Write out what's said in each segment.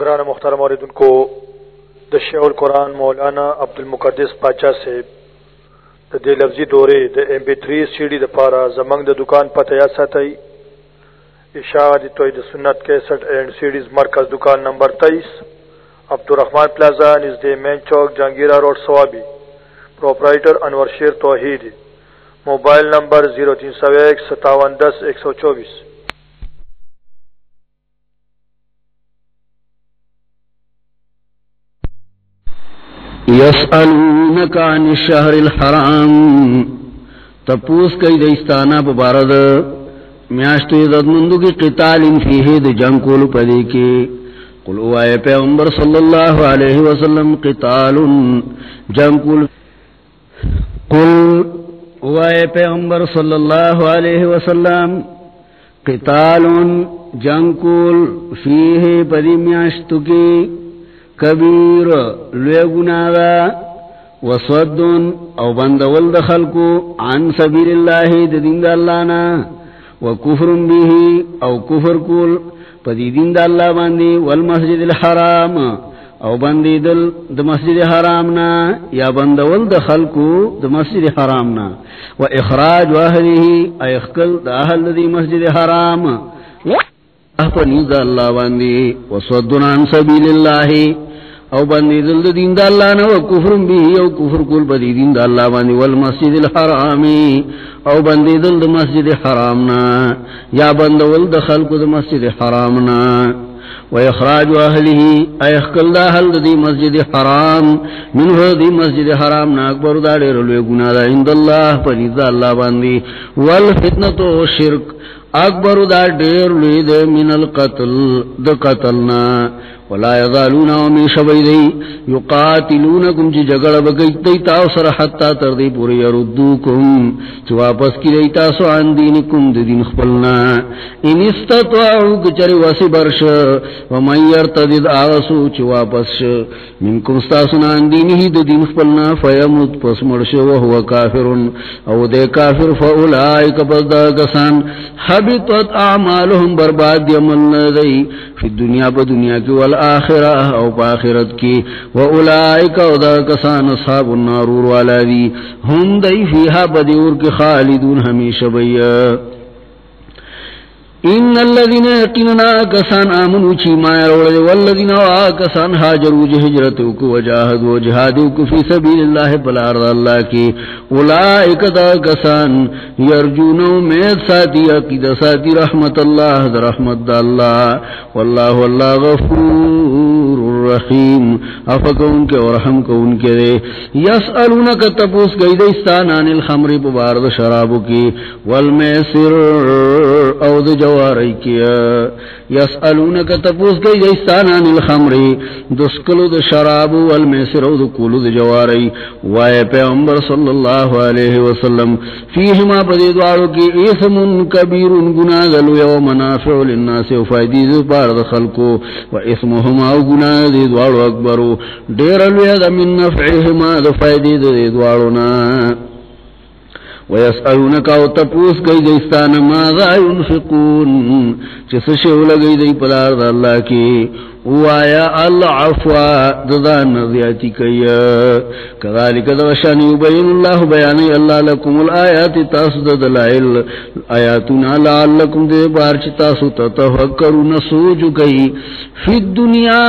گران مختار مردن کو دشع القرآن مولانا عبد المقدس پاچا سے د دې لفظي دورې د ام پی 3 سیډي دا پارا زمنگ دا دکان پر تیاسا تئی اشاد توید سنت 61 اینڈ سیڈیز مرکز دکان نمبر تیئیس۔ Abdul Rahman plaza نزدې main chowk Jahangira road Swabi proprietor Anwar Sher Tauheed. Mobile number 03015710110 124 یسألونک عن الشهر الحرام. تپوس کئی دیستانا پا بارد میاشتو عزت مندو کی قتال فیہی دی جنگ کولو پدی کی قل اوائے پیغمبر صلی اللہ علیہ وسلم قتال جنگ کولو قل اوائے پیغمبر صلی اللہ علیہ وسلم قتال جنگ کول فیہی پدی میاشتو کی کبیر لوی گناغا وصدن او بندول دخلکو عن سبیل اللہ دا دین دا اللہ نا، وکفر بیہی او کفر کول پدی دین دا اللہ باندی والمسجد الحرام او بندی دل دا مسجد حرامنا یا بندول دخلکو دا مسجد حرامنا و اخراج واہلیہی ایخکل دا اہل دی مسجد حرام۔ احپا نیز دا اللہ باندی وصدن عن سبیل اللہ او بندی دل دین دا اللہ نا و کفر بی او کفر کل بدی دین دا اللہ بندی والمسجد الحرامی او بندی دل دا مسجد حرامنا یا بند ولد خلق دا مسجد حرامنا و اخراج اہلی ایخکل دا حل دی مسجد حرام. منہ دی مسجد حرامنا اکبر، دا دیر لوی گناہ دا عند اللہ پدی دا اللہ بندی والفتنتو شرک اکبر، دا دیر لوی دے من القتل دا قتلنا ولا يزالون ومن شبي دي يقاتلونكم جي جگڑ بگئی دی تاو سر حتا تر دی پوری يردوكم چي واپس کی دی تاسو عن دينكم دی دين خپلنا. ان استطاعو کچر وسی برش. ومن يرتدد آغسو چي واپس منكم ستاسونا عن دينه دی دين خپلنا فيمت پس مرش وهو كافر او دے کافر فاولائک پس دا کسان. حبطت اعمالهم برباد دی عملنا دی فی الدنیا پا دنیا کی والا آخرہ او پا آخرت کی و اولائک او دا کسان اصحاب النارور والا دی ہم دی فیہا بدیور کی خالدون ہمیشہ بیا. ان الذين يقيننا كسان امنوا چی ما يرول والذين كسان هاجروا هجرتوا جی وجاهدوا جهادوا في سبيل الله بلا رضا الله کی۔ اولئک دا کسان يرجون امید ساتي عقید ساتي رحمت الله رحمت الله والله والله غفور رحیم افکون کے اور رحم کو ان کے دے۔ یسالونک تپوس گئی دستان عن الخمر ببارد شرابو کی۔ والمیسر، او د جواری کیا یسالونک تپوس گئی دستان عن الخمر، دسکلو د شرابو والمیسر او د کولو د جواری. وائے پیغمبر صلی اللہ علیہ وسلم، فیہما پدی دوارو کی اسم کبیر گناہ گلو یو منافع للناس و فائدی زبار دخلکو و اسمهما او گناہ دی دوارو اکبرو. دیر الوید من نفعهما دو فائدی دی دوارو نا. ویسألونکا و تپوس کئی دیستان ماذا ينفقون؟ چس شو لگئی دی پدار دا اللہ کی۔ وایا العفوا ددان نزیاتی کئی۔ کذالک دوشانی یبین اللہ بیانی اللہ لکم الآیات، تاسو دلائل آیاتنا لعلکم دے بارچ تاسو تتفکرون سوچ کئی۔ فی الدنیا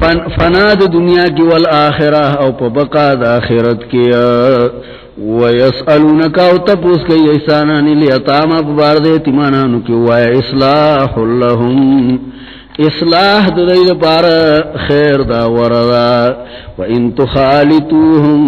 پا فناد دنیا کی والآخرہ او پا بقا دا آخرت کی ویسألونکا او تپوس کئی ایسانانی لیتاما پا بارد ایتمانانو کی وی اصلاح اللہم اصلاح دا دید پار خیر دا وردا و ان تخالتوهم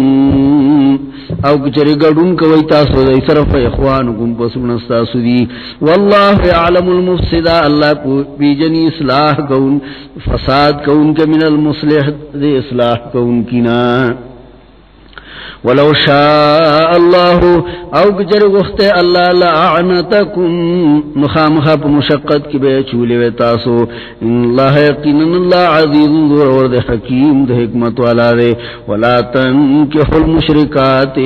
او کچری گڑون کوئی تاسو دا صرف اخوانکم پس منستاسو دی واللہ یعلم المفسدہ اللہ بیجنی اصلاح کون فساد کون کے من المصلح دی اصلاح کون کی نا ولو شاء الله او گجر وخت الله لعنتكم مخام خاب مشقت کی بے چولے و تاسو. ان الله یقین الله عزیز ذو ورد حکیم دے حکمت والا دے. ولا تنكح المشركات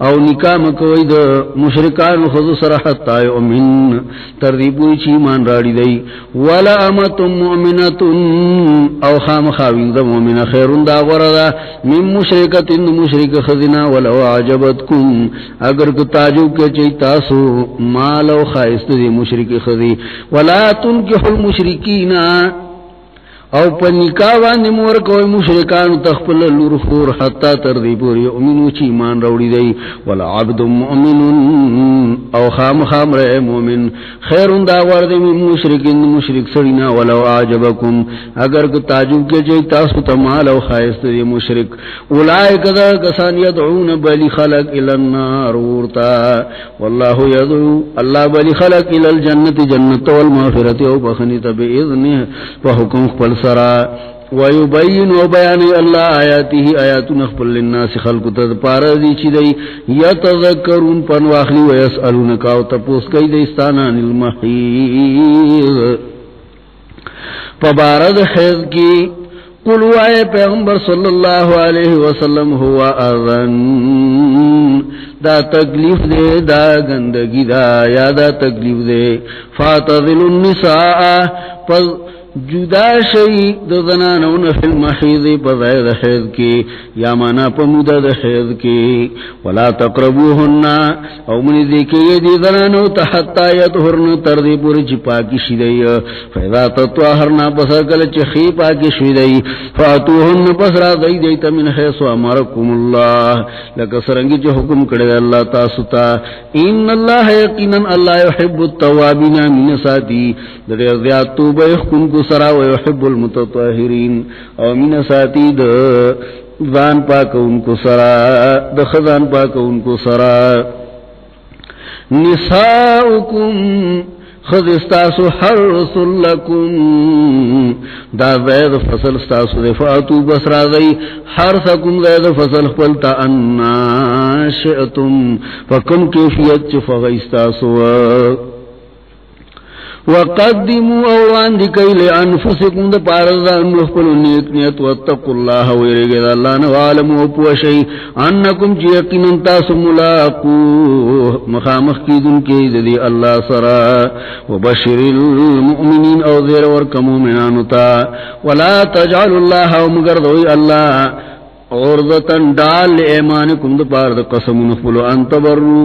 او نکاح کوئی دے مشرکان خود سرحت او من ترتیب چی مان راڑی دی ولا امت مؤمنۃ او خام خاوین دے مؤمنہ خیر دا وردا من مشرکۃ مشرک خذنا ولو عجبتکم اگر کو تاجو کے چئی تاسو مالو خائست دی مشرک خذی ولا تنكحوا المشرکین او پا نکاح باندی مور کوئی مشرکان تخپل لور خور حتی تر دی پوری امینو چی ایمان روڑی دی. ولا عبد مؤمن، او خام خام رئے مؤمن. خیرون دا وردی من مشرکین، مشرک سڑینا ولو آجبکم اگر کو تعجب کے جئی تاسو تمال او خائست دی مشرک. اولائک دا کسان یدعون بلی خلق الالنار ورتا واللہ یدعو، اللہ بلی خلق الالجنت جنت والمغفرت او بخنی تبی اذنی وحکم خپل سرا ويبين وبيان الله آياته آيات نخبل للناس، خلق تد پارزي چي دي يتذكرون پن واخلي ويسألونك او تپوس كي دي استانا المحيض فبارد حيض کی قلو آئے پیغمبر صلی اللہ علیہ وسلم، ہوا اذن۔ دا تکلیف دے، دا گندگی دا، یا دا تکلیف دے۔ فاتذل النساء، پس جدا شئی دو زنانون فی المحیض پزائد حیض کی، یا مانا پمودہ دا حیض کی۔ ولا تقربوهن، او منی دیکھے یہ دی زنانو تحتا یتحرن تردی پوری چی پاکی شیدئی فیضا تطواہرنا پسر کل چی خی پاکی شیدئی فاتوهن پسرا دی دیتا من حیث و امرکم اللہ۔ لکا سرنگی چی حکم کردے اللہ تاستا ان اللہ یقینا، اللہ یحب التوابین من ساتی۔ در ارضیات توبہ یحکم کو سرا و يحب المتطهرين او من ساتي د ذان پاک ان کو سرا، د خزان پاک ان کو سرا۔ نساؤکم خذ استاسو حرس لکم۔ دا زید فصل استاسو دفاتو بسرا دی حرسکم زید فصل خپلتا انا شئتم۔ فکم کیفیت چفغ استاسو۔ وقدموا اوان دی کئی لے انفسکم دا پارزان مخبلو نیت نیت واتقوا اللہ ویرگی دا اللہ نوالم وپوشی انکم چی یقین انتاس ملاقو مخامخ کی دن کی دی اللہ سرا وبشر المؤمنین او زیر ورکمو منانتا ولا تجعل اللہ ومگردوی اللہ عرضتن ڈال لے ایمانکم دا پار دا قسم نخبلو انتا برو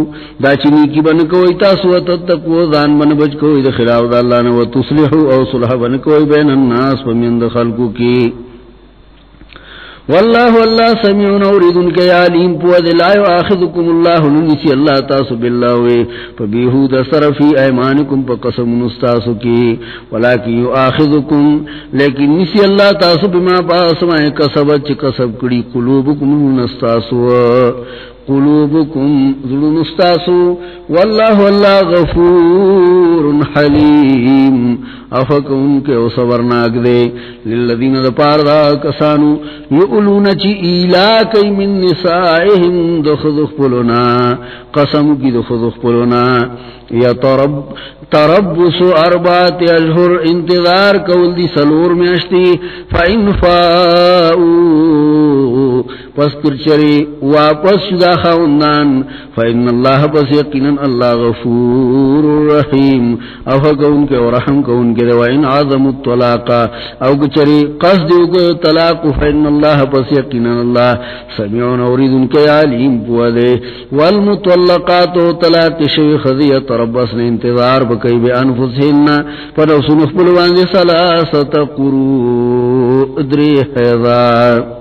دا چنی کی بن کوئی، تاسو تتقو دان بن بچ کوئی دا خلاف دا اللہ نو تسلحو، او صلح بن کوئی بین الناس ومن دا خلقو کی. واللہ واللہ سمیعون اوریدن کے علیم پوز و آخذکم اللہ ننسی اللہ تاسو باللہوے فبیہود صرفی ایمانکم پا قسم نستاسو کی ولیکن یو آخذکم لیکن نسی اللہ تاسو بما پاسمائے کسبت چی کسب کڑی قلوبکم نستاسو قلوبكم ذلو نستاسو والله والله غفور حليم. افكم کے او صبرناک دے. للذین دا دا کسانو یعلون چی ایلا کئی من نسائهم دخذخ پلونا قسم کی دخذخ پلونا یا تربس اربات اشہر انتظار کول دی سلور میں اشتی فا انفاؤ پس کرچری واپس شدہ شدا خاوندان، فإن اللہ پس یقینا اللہ غفور رحیم. افا کون کے ورحم کون کے دوائن عظم الطلاقا او کچری قصد دیو طلاق، فإن اللہ پس یقینا اللہ سمیعون اوریدن کے علیم پوا دے والمطلقات و طلاق شوی خضیت ربس نے انتظار بکی بے انفسہن پر سنخ بلوان دے سلاست قرو ادری حیضار۔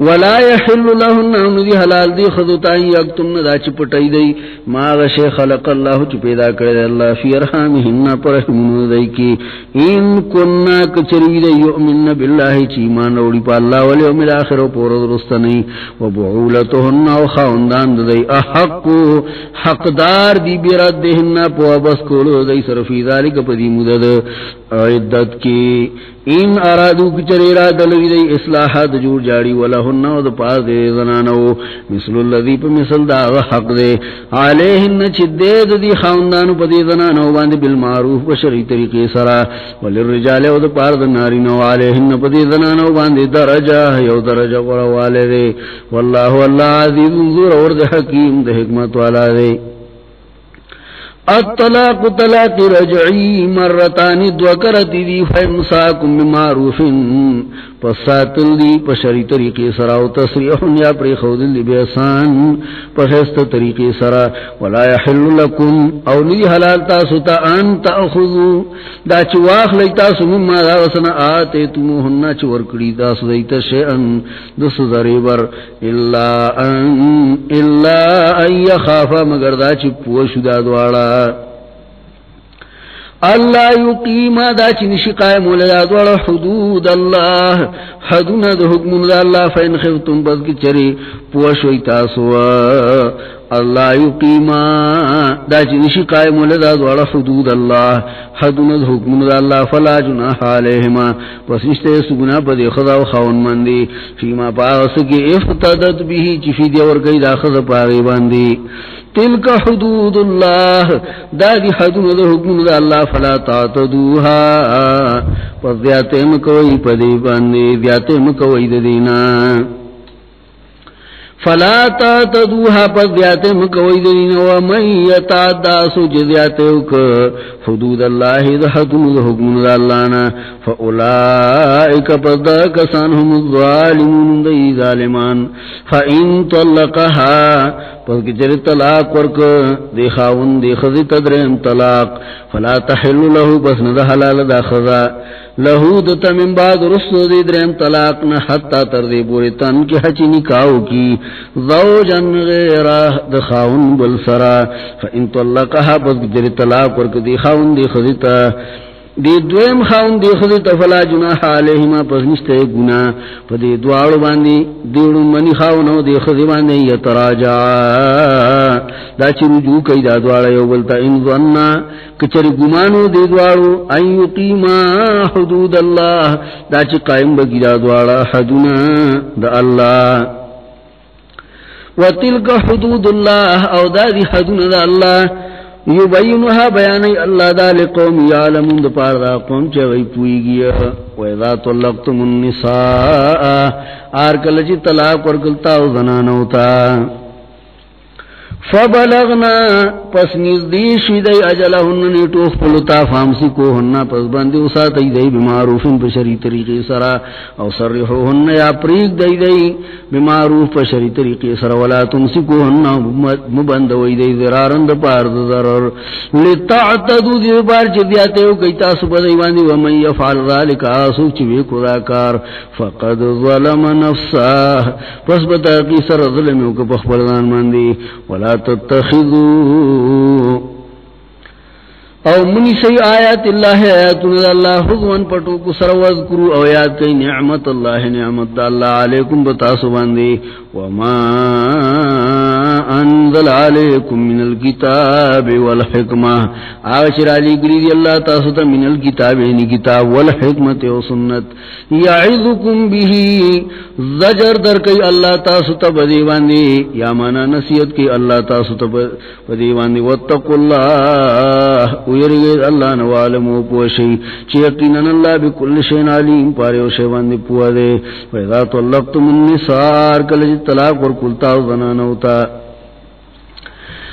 ولا يحل لهن ان ذي حلال دي خذوتا يكتم دا چپٹائی دی. ما غش خلق الله چ پیدا کرے اللہ فی ارحامهن پر من دی کی. ان كنا کچری دی یؤمن بالله چ ایمان اوڑی پا اللہ ولی یوم الاخر پر درست نہیں و بعولتهن او خوندان دی. احق حقدار دی بیردهن پو بس کولو دی. صرفی ذالک پدی مدد. عدت کی ان ارادو کچری را دلوی دی اصلاحات جور جاری ولہ لهن و پار دے زنانو. مثل اللذی پا مثل دا حق دے. علیہن چھ دے دی خاندانو پا دے زنانو باندے بالمعروف و شرعی طریقے سرا. وللرجال و دا پار دا نارینو علیہن پا دے زنانو باندے درجہ یو درجہ قرآوالے دے. واللہ واللہ عزیز ذور اور دے حکیم دے حکمت والا دے. الطلاق طلاق رجعی مرتانی دو کرتی دی فیمساکم بمعروفن پساتل دی پشری طریقے سرا و تصریحن یا پری خودل دی بیسان پشست طریقے سرا، ولا یحل لکم، او ندی حلال تاسو تا ان تاخذو، دا چواخ لی تاسو مما دا وسنا آتے تمو ہننا چورکڑی تاسو دیتا شیئن، دس ذریبر الا ان الا ان یخافا، مگر دا چی پوشو دا دوارا اللہ یقیم دا چنشی قائم ولدا دوڑا حدود اللہ حدون دا حکم دا اللہ فین خفتم بس کی چری پوشوی تاسوا. اللہ یقیم دا چنشی قائم ولدا دوڑا حدود اللہ. حدون دا حکم دا اللہ فلا جناح علیہما. پس نشتے سگنا پا دی خدا و خون مندی. فیما پاس کی افتدت بھی چفی دی ورکی دا خدا پاگی باندی. تلک حدود اللہ. دا دی حدود دا حکم دا اللہ فلا تعتدوها پس دیاتے مکوئی پدی باندی. دیاتے مکوئی دا دینا. فلا تعتدوها، پس دیاتے مکوئی دا ومن یتعدا سج دیاتے اک حدود اللہ دا حدود دا حکم دا اللہنا فاولائک پس دا کسان هم الظالمون دا ظالمان. فإن طلقها، پس کی چر طلاق ورک دی خاون دی خزی تدرین طلاق. فلا تحل لہو پس ندہ حلال دا خزا لہو دتا من بعد رسو دی درین طلاق نا حتی تر دی بوری تن کی حچی نکاو کی۔ زوجن غیرہ دخاون خاون بل سرا فا ان طلقها پس کی طلاق ورک دی خاون دی خزیتا دی دویم خاون دی خود تفلا جناح علیہما پس نشتے گنا پا دی دوارو باندی دیڑو منی خاونو دی خود باندی یتراجع دا چی رجوع کئی دا دوارا یو بلتا، ان ظننا کچر گمانو دی دوارو این یقیما حدود اللہ. دا چی قائم بگی دا دوارا حدونا دا اللہ. و تلک حدود اللہ، او دا دی حدونا دا اللہ. یبینها بیانی اللہ دا لقوم یعلمون دا پار دا قوم چا چوئی پوئی گیا. ویدہ طلقتم النساء آرکل چی طلاق ورکلتا و زنانوتا. فبلغنا، پس نزدیش دی اجلہن نیٹوخ پلتا فامسی کو ہننا پس بندی اساتی دی بمعروفن پشری طریقی سرا، او سرحو ہن یا پریگ دی دی بمعروف پشری طریقی سرا، ولا تمسی کو ہننا مبندوی دی ذرارند پارد ضرر. لتعتدو دی بار چی دیاتے ہو کئی تاسو بدی باندی، ومن یفعل ذالک، آسو چی بے کار. فقد ظلم نفسا پس بتاقی سر ظلمیو کپخ پردان مندی ولا تتخذوا. او منی سی آیات اللہ آیاتون اللہ، حضوان پٹو کو سر وذکرو او یاد کئی، نعمت اللہ نعمت اللہ علیکم بتاسو باندی. وما انزل علیکم من الكتاب والحکمہ آغشر علی گریدی اللہ تاسو من الكتاب یعنی کتاب والحکمت و سنت. یعظکم بھی زجر در کئی اللہ تاسو تا بدی یا مانا نصیت کی اللہ تاسو تا بدی باندی. واتقوا اللہ ویرگید اللہ نوالمو پوشی. چیقینن اللہ بکل شین علیم پاریو شیوان دی پوا دے. ویدہ طلقتم النسار کلجی طلاق ورکلتا زنانوتا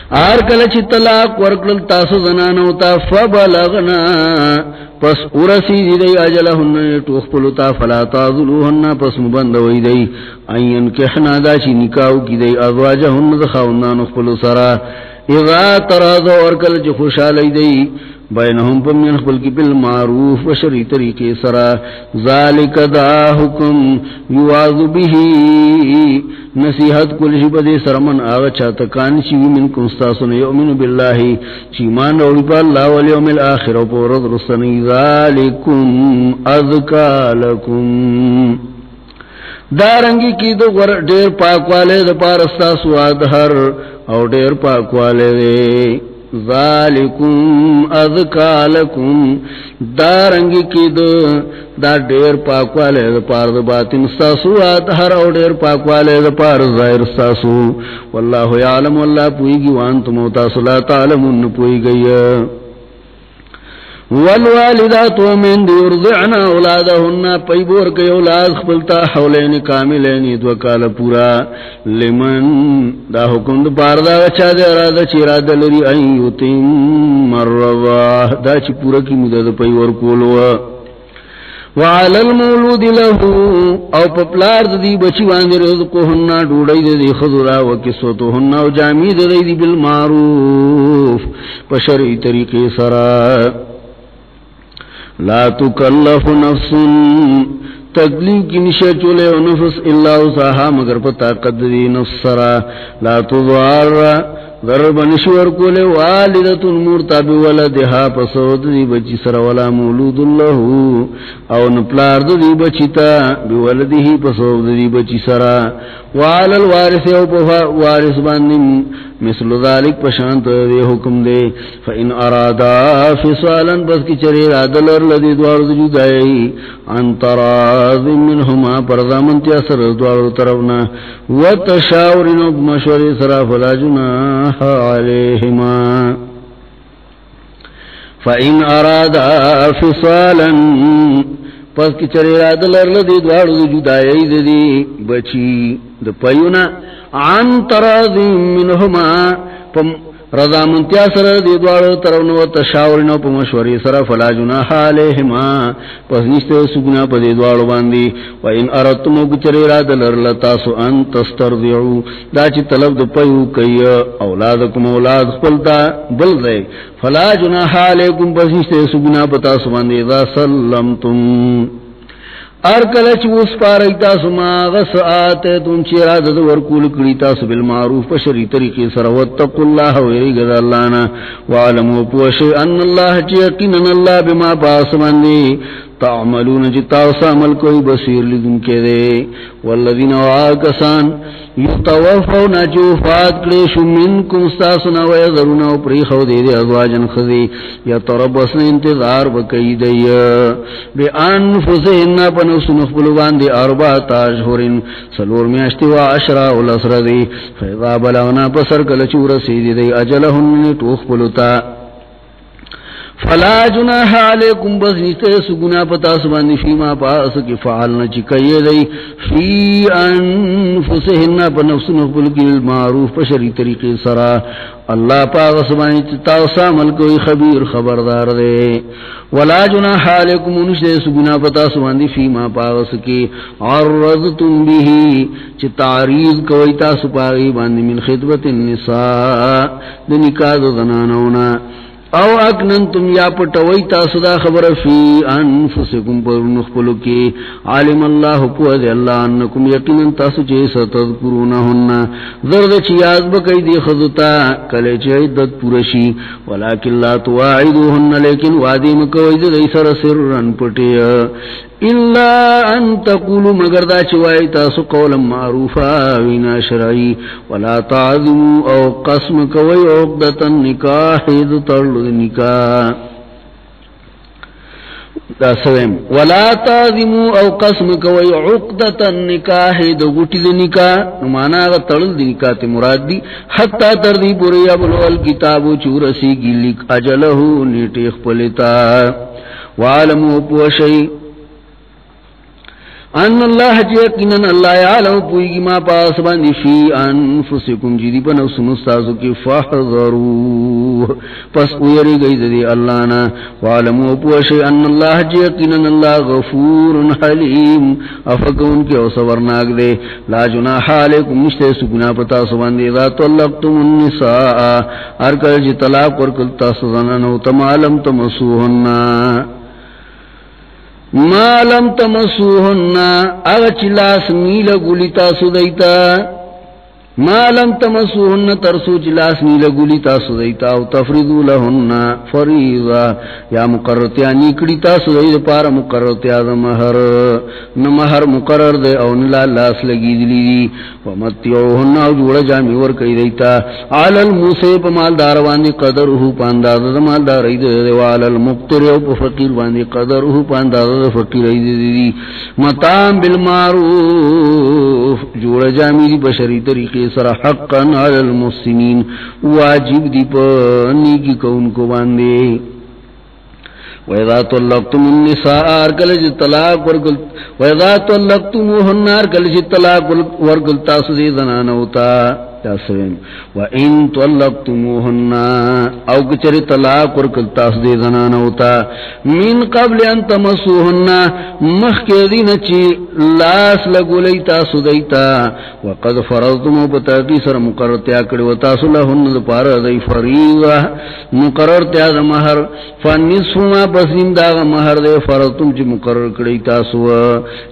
آر کل چی طلاق ورکل تاسو زنانو تا فبلغنا. پس ارسی دی دی اجلہن توخ پلتا فلا تازلوہن پس مبندوئی دی. این کحنا دا چی نکاو کی دی ازواجہن دخاونان اخپلو سرا اذا ترازو ورکل چی خوشا لی دی. بینہم پم من خبل کی بالمعروف و شری طریقے سرا. ذالک دا حکم یوازو بیہی نصیحت کل شی بدے سرمن آغا چاہتا کان شیوی من کنستاسن یؤمن باللہ. چیمان روڑی پا اللہ والیوم الاخر و پورد رسنی. ذالکم اذکا لکم. دارنگی کی دو دیر پاک والے دا پارستا سواد ہر او دیر پاک والے دے. ذالکم اذکالکم دارنگ کی دو، دا دیر پاکوالے دا پار دا باطن آتا ہر او دیر پاکوالے دا پار ظاہر ساسو۔ واللہ یعلم، واللہ پوئی گی، وانتم و تاسو لا تعلمون پوئی گئی۔ والوالدات من دی ارضعنا اولادهن پیبور کئی اولاد خپلتا حولین کاملین دو کال پورا. لمن دا حکم دا پار دا چا دے ارادہ چی ارادہ لری این یتیم مرضا دا چی پورا کی مدد پیبور کولو. وعلى المولود له، او پپلار دی بچی واندے رزقو ہننا ڈوڑی دی خضرا وکسوتو ہننا و جامی دی بالمعروف. پشرعی طریقے سرا. لا تکلف نفس تکلیف کی نشہ چولے و نفس اللہ ساہا مگر پتا قدری نفس سرا. لا تضوار ضرب نشور کولے والدت المورتا بولدها پسود دی بچی سر ولا مولود اللہ او نپلار دی بچی تا پسود دی بچی سر وعلى الوارث او وارث مثل ذالک پشانت دے حکم دے۔ فإن ارادا فصالا بس کی چرے رادلر لدی دوار دجو دائی انتراز منہما پرزامنتی اثر دوار طرفنا۔ وتشاورن بمشوری سرا، فلا جناح جناح عليهما. فإن أرادا فصالا، پس کی چر اراد لرل دی دوار دی جدائی دی دی بچی دی پیونا عن تراضی منهما پم رضا منتیا سر دی دوارو ترونو و تشاورنو پا مشوری سر فلا جناح علیہما پس نیستے سگنا پا دی دوارو باندی و ان ارتمو کچری را دلر لتاسو ان تسترضیعو دا چی طلب دو پیو کئی اولادکم اولاد خپلتا بل دے فلا جناح علیکم، پس نیستے سگنا پا تاسو باندی دا سلمتم. ار کلچ اس پارکتا سما غس آتے تم چیرا دد ورکول کڑیتا سو بالمعروف پشری طریقی سر واتقوا اللہ ویری گد اللہ نا. وعلموا پوشی ان اللہ چیقینن اللہ بما پاس مندی تعملون جتا وسا عمل کوئی بصیر لدن کے دے. والذین واکسان یتوفون جو فات کلیش منکم ستاسنا ویذرون و پریخو دے دے ازواجن خزی. یتربسن انتظار بکی دی بے انفسهن پنفس نخبلوان دے اربا تاجہورن سلور میاشتی و عشرہ والاسر دی فیضا بلغنا پسر کلچور سیدی دی اجلہن توخ پلتا فلا جناح علیکم، بس نیستے سگنا پتا سبانی فیما پاس کی فعلنا چکیے دی۔ فی انفسهن پا نفس نقبل کی المعروف پا شری طریقے سرا۔ اللہ پاک سبانی تتاوسا ملکوی خبیر، خبردار دے۔ ولا جناح علیکم نشتے سگنا پتا سبانی فیما پاس کی۔ عرضتم بیہی چی تعریض کوئی تاسو پاگی باندی من خدبت النساء دنکاد دنانونا او اکنن تم یا پٹوئی تاسو دا خبر فی انفسکم پر نخپلو کی عالم اللہ پوہ دے اللہ انکم یقینن تاسو چیسا تذکرونہن ذرد چی یاد بکی دی خضتا کلے چی عدد پورشی ولیکن لا تواعدوہن لیکن وادی مکوئی دی سر سرن پٹی الا ان تقولوا مگر دا چوائی تاسو قولا معروفا وینا شرعی ولا تعظموا او قسم کوئی عقدتا نکاح دو ترلو نکاح. دا سویم ولا تعظموا او قسم کوئی عقدتا نکاح دو گوٹی دو نکاح. نمانا اگر ترل دی نکاح تی مراد دی. حتی تردی پوری ابلو الکتابو چورسی گی لک اجلہو نیٹی اخپلتا وعالمو پوشئی ان اللہ جی یقینا اللہ یعلم، پوئی ما پاس باندې فی انفسکم جی جدی په نفس مستازو کې فحذروا پس ویری گئی دی اللہ نا وعلم پوش ان اللہ جی یقینا اللہ غفور حلیم. افکون کے او صبرناک دے. لا جناح علیکم مشتے سگنا پتا سو باندې ذات طلقتم النساء ار کل جی طلاق ورکل تاسو زنانو تمالم تمسوهن ما لم تمسوهن اغچ لاس نیل گلیتا ما لم تمسوهن ترسو جلاس نیل گولی تاسو دیتا او تفریدو لہن فریضا. یا مقررتیا نیکڑی تاسو دید پارا مقررتیا دا مہر. نمہر مقرر دے او نلا لاس لگی دلی دی. ومتیوهن او جوڑا جامی ورکی دیتا. علال موسیٰ پا مالدار واندی قدر ہو پانداز دا مالدار اید دے وعلال مقتر او پا فقیر واندی قدر ہو پانداز دا فقیر اید دی. مطام بالمعروف. جوڑا جامی دی بشری طریقی طریقے سر حقا علی المحسنین، واجب دی پا نیکی کون کو باندے۔ وَإِذَا طَلَّقْتُمُ النِّسَاءَ أَرْكَلَجِ جی طَلَاقُ وَرْقُلْ وَإِذَا طَلَّقْتُمُوهُنَّ أَرْكَلَجِ جی طَلَاقُ وَرْقُلْ تَاسُ دِي ذَنَانَوْتَا تاسوین و ان طلقتموهن، او کچری طلاق ورکل تاس دے زنانوتا من قبل ان تمسوهن مخ کے دین چی لاس لگو لی تاسو دیتا و قد فرضتمو بتاقی سر مقرر تیا کری و، تاسو لہن دپار دی فریضا مقرر تیا دا مہر. فنصف ما پسیم دا مہر دے فرضتم چی مقرر کری تاسو.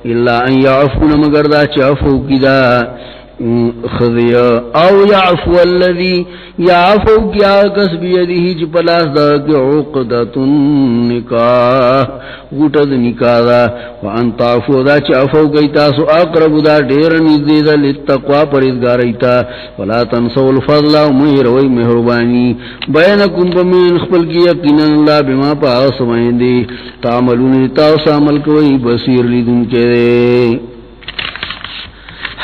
اللہ ان یعفون مگر دا چی عفو کی دا خذیا او یعفو اللذی یعفو کیا کس بیدی چی پلاس دا کی عقدت نکاح غٹد نکاح دا. وان تعفو دا چی عفو کئی تاسو اقرب دا دیر نزدی دا لتقوا پریدگاریتا ولا تنسو الفضل و مہروی مہربانی. بینکن پمین خپل کی یقینا اللہ بما پا آسمائن دی تعملون تاوس عمل کوئی بصیر لیدن کے دے.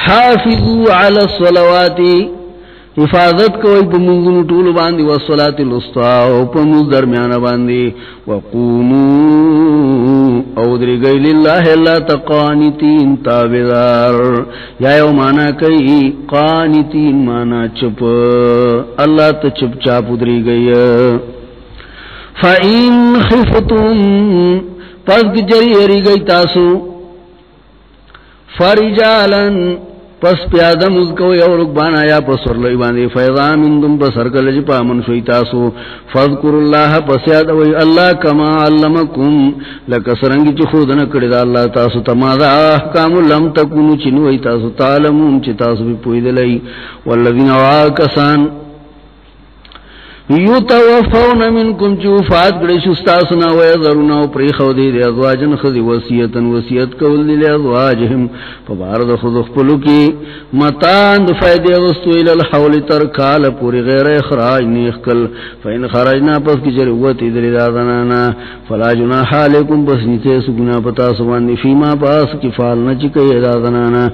حافظو علی الصلوات حفاظت کوئی پا پمونگن طول باندی والصلاة الاسطاء پمونگ درمیان باندی. وقومو او دری گئی للہ اللہ تقانتین تابدار. یا یو مانا کئی، قانتین مانا چپ. اللہ تا چپ چاپ دری گئی. فَإِن خِفْتُم، پس جری اری گئی تاسو. فرجالن پس پیادا مذکو یو رکبان آیا پس ورلوی باندی فیضا من دم پس ارکل جپا من شوی تاسو. فذکر اللہ پس یاد وی اللہ کما علمکم. لکسرنگی چی خودن کردہ اللہ تاسو تمادا احکام لم تکنو چنوی تاسو تالمون چی تاسو بھی پویدلائی والذین آکسان یتوفون منکم چو فات گڑی شستاسنا و یذرونا و پریخو دی دی ازواجن خذی وسیعتا وسیعت کول دی ازواجهم فبارد خذ اخپلو کی متان دفاید اغسطو الالحول تر کال پوری غیر اخراج نیخ کل فین خراجنا پس کی جروتی دی دادنانا فلا جنا حالکم پس نیتے سگنا پتا سبان فیما پاس کی کفال نچکی دادنانا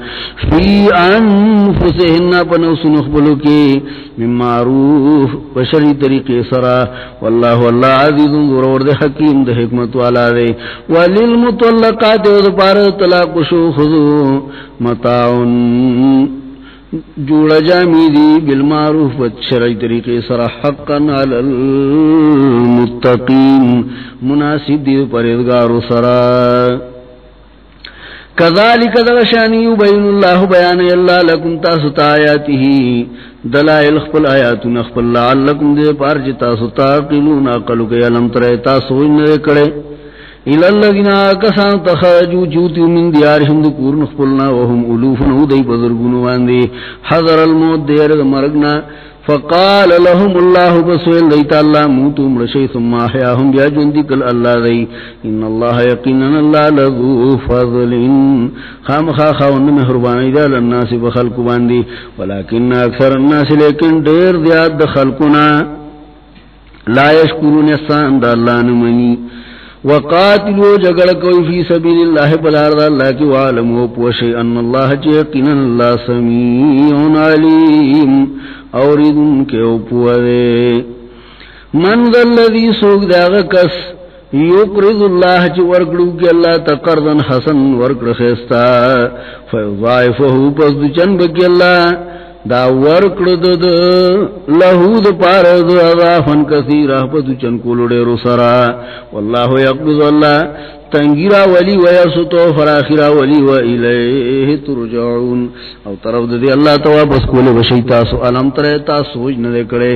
فی انفسهن پنوسن اخپلو کی من معروف بشریت طریقے سرا۔ واللہ واللہ عزیز ضرور دے، حکیم دے، حکمت والا دے۔ وللمطلقات و دپار طلاق شو خذو متاعن جوڑا جامی دی، بالمعروف و شرعی طریقے سرا۔ حقا علی المتقین، مناسب دی پریدگار سرا۔ کذالک دغشانی یبین اللہ بیان اللہ لکم تاستا آیاتی دلائل خپل آیاتو نخپل لعلکم دے پار جی تاسو تاقلون. اقلو کے علم ترے تاسو انہے کڑے. الاللہینا کسان تخرجو جوتیو من دیارهم دکور نخپلنا وهم علوفن دی بزرگونو واندی حضر الموت دیر دمرگنا فقال لهم الله بسويل ديت الله موتوا مرشي ثم احياهم بیا جندي کل الله دي ان الله يقينا الله لذو فضل. خام خا خون مهربان دي للناس بخلق باندي. ولكن اكثر الناس لكن دير زياد خلقنا. لا يشكرون السان دا الله نمني وقاتلوا جگڑ کوئی فی سبیل اللہ بلار دا اللہ کی وعلموا پوشی ان اللہ جیقنا اللہ سمیع علیم اوریدن کے اوپوارے من ذا اللذی سوک داغ کس یقرض اللہ چی ورکڑو کی اللہ تقرضن حسن ورکڑ خیستا. فیضائفہو پس دو چن بکی اللہ دا ورکڑ دا دا لہو دا پار دا اضافن کثیرہ احپتو چن کولو دے سرا واللہ یقبض اللہ تنگیرا ولی و یسطو فراخرا ولی و الیہ ترجعون۔ او طرف دی اللہ توا بس کولے بشی تاسو علم ترے تاسو وجن دے کرے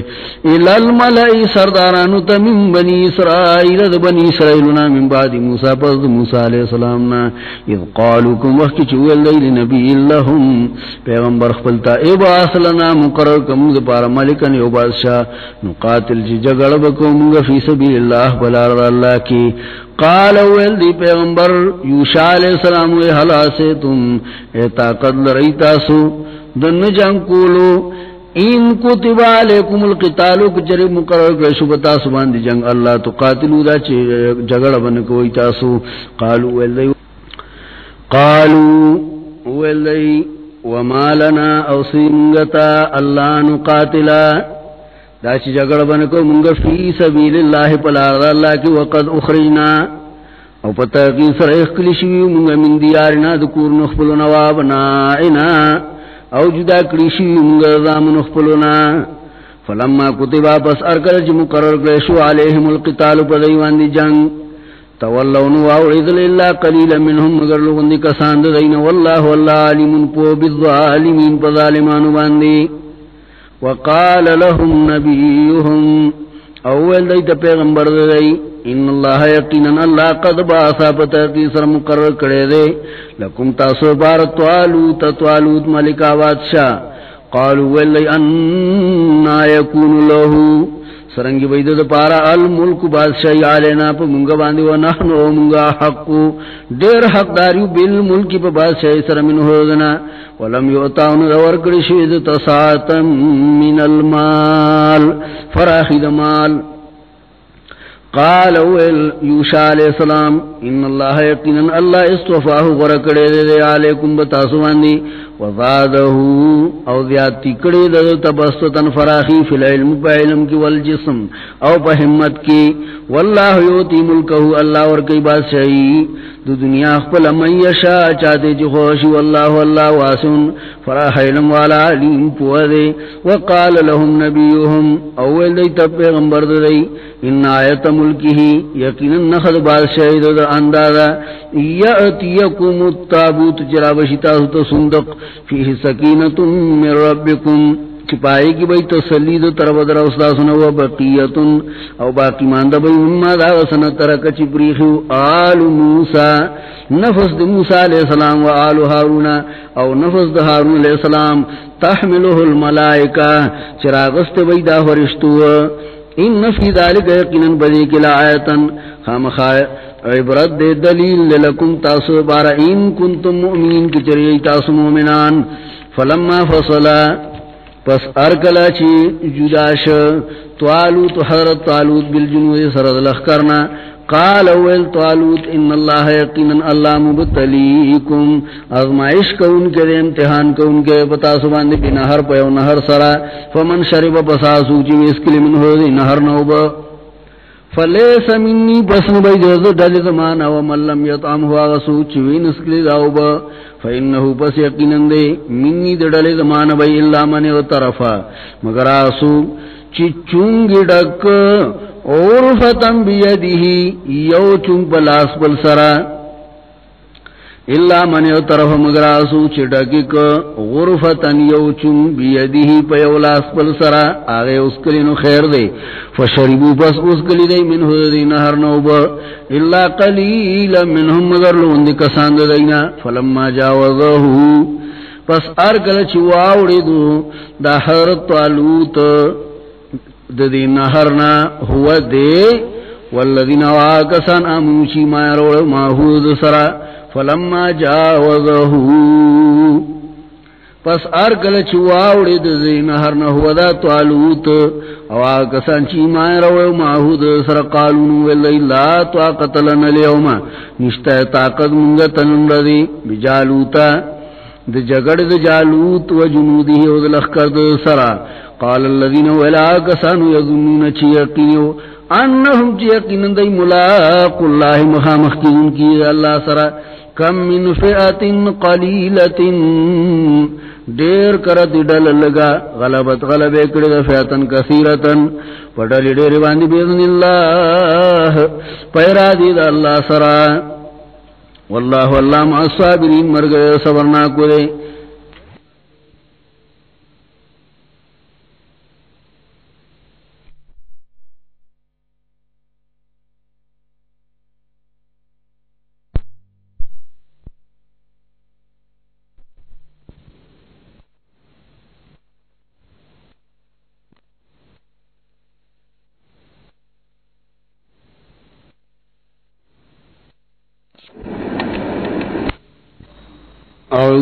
الال ملائی سردارانو تا بنی اسرائیل دا بنی اسرائیلنا من بعد موسیٰ، پس دا موسیٰ علیہ السلامنا اذ قالو کم وقت چوئل دیل نبی اللہم پیغمبر خپلتا اے باس لنا مقرر کم دا پارا ملکن یو بادشاہ۔ نقاتل جی جگڑ بکو بکم فی سبیل اللہ بلار اللہ کی قال ویل دی پیغمبر، یوشا علیہ السلام وی حلا سے تم اے طاقت لرئی تاسو دن جنگ کولو، ان کتب علیکم القتالو کچری مقرر کرے شبتا سبان دی جنگ اللہ تو قاتلو دا چی جگڑ بن کوئی تاسو. قالو ویل دی، قالو ویل دی، وما لنا اوسینگتا اللہ نقاتلا. دا چی جگڑ بن کو منگ فی سبیل اللہ پلا اللہ کی وقد اخرجنا. او پتا کی سر اخکلی شوی منگ من دیارنا دکور نخپلو نوابنا اینا. او جدا کلی شوی منگ دام نخپلونا فلما کتبا پس ارکل چی مقرر کلیشو علیہم القتال پا دیوان دی جنگ. تولون واورد للہ قلیلا منہم مگر لغن دی کساند دین واللہ واللہ علیم پو بالظالمین پا ظالمانو باندی. وقال لهم نبيهم اول دیت پیغمبر دی ان اللہ یقیناً اللہ قد باسا پتا کی سر مقرر کرے دے، لکم تاسو بار توالوت توالوت ملکا بادشاہ قالوا ولی انا یکون لہو سرنگی بید دا پارا، الملک بادشاہی آلینا پا منگا باندی، و نحنو منگا حقو. دیر حق داریو بالملکی پا بادشاہی سرمین من ہوگنا ولم یعطاون دور کرشید تساعتا من المال، فراخی دا مال. قال اول یوشا علیہ السلام ان اللہ یقینا اللہ استوفاہ غرکڑے دے دے علیکم بتاسو باندی وزادہو او زیادتی کڑی دے تبستتن فراخی فی العلم پا علم کی والجسم او پا حمد کی. واللہ یوتی ملکہو اللہ ورکی بادشاہی. دو دنیا خپل من یشا چاہتے چی خوشی واللہ واللہ واسن فراح علم والا علیم پوہ دے. وقال لهم نبیهم اول دی تب پیغمبر دی ان آیت ملکی ہی یقینا نخد بادشاہی دو دا اندازا یأتیکم التابوت جرا بشتا ستا سندق فیہ سکینت من ربکم چپائی کی بھئی تسلی دو طرف در استاسنا و بقیتن او باقی ماندہ بھئی مما دا وسن ترک چپریخو آل موسیٰ، نفس دی موسیٰ علیہ السلام و آل حارون او نفس دی حارون علیہ السلام تحملوه الملائکہ، چراغست بھئی دا فرشتو ان فی ذالک یقینا بدی کلا آیتن خام عبرت دے دلیل لکم تاسو بارا ان کنتم مؤمنین کی چریئی تاسو مومنان فلما فصلا، پس ارکلا چی جداش توالوت حضرت توالوت بالجنود سرد لخ کرنا. قال اول توالوت ان اللہ یقینا اللہ مبتلیکم۔ ازمائش کون کے دے امتحان کون کے پتا سبان دے بنہر پیو نہر سرا۔ فمن شرب پساسو چی جی ویسکلی من ہو دی نہر نوبا فلیس منی پسن بای جوز ڈل زمان او من لم یطعم ہوا سوچ غسو چوی نسکلی داو با۔ فإنہو پس یقینن دے، منی دڈل زمان بای اللہ من طرفا مگر آسو، چی چونگی ڈک اور یو سرا. اللہ من یو طرف مگراسو چٹکی غرفتن یو بیدیہی سرا. آگے اس کلی نو خیر دے. فشربو پس اس کلی دے من حد دی نہر نوبا اللہ قلیل منہم مگر لون دی کساند دینا. فلما جاوزہو. پس ارکل چواوڑی دو، دا حرط طالوت دی نہرنا ہوا دے، والذین واکسان آموشی ما روڑ ماہود سرا، فلما جاوزه پس ار کل چواوڑی دزی نهر نهو دا توالوت او آکسان چی مای رو ماہود سر قالون ولی لا طاقت لن لیوم نشتا طاقت منگا تنن ردی بجالوتا۔ د جگڑ د جالوت و جنودی او د لخکر د سرا۔ قال الذين ولا كسانوا يظنون چی یقینو انہم چی یقینن ملاق اللہ مخامخ کی ان کی اللہ سرا؟ کم من فئت قلیلت دیر کرت ڈل لگا، غلبت غلب اکڑی دا کثیرتن پڑلی دیر باندی بیدن اللہ، پیرا دی اللہ سرا۔ واللہ واللہ مع الصابرین مرگ صبرنا کو دے۔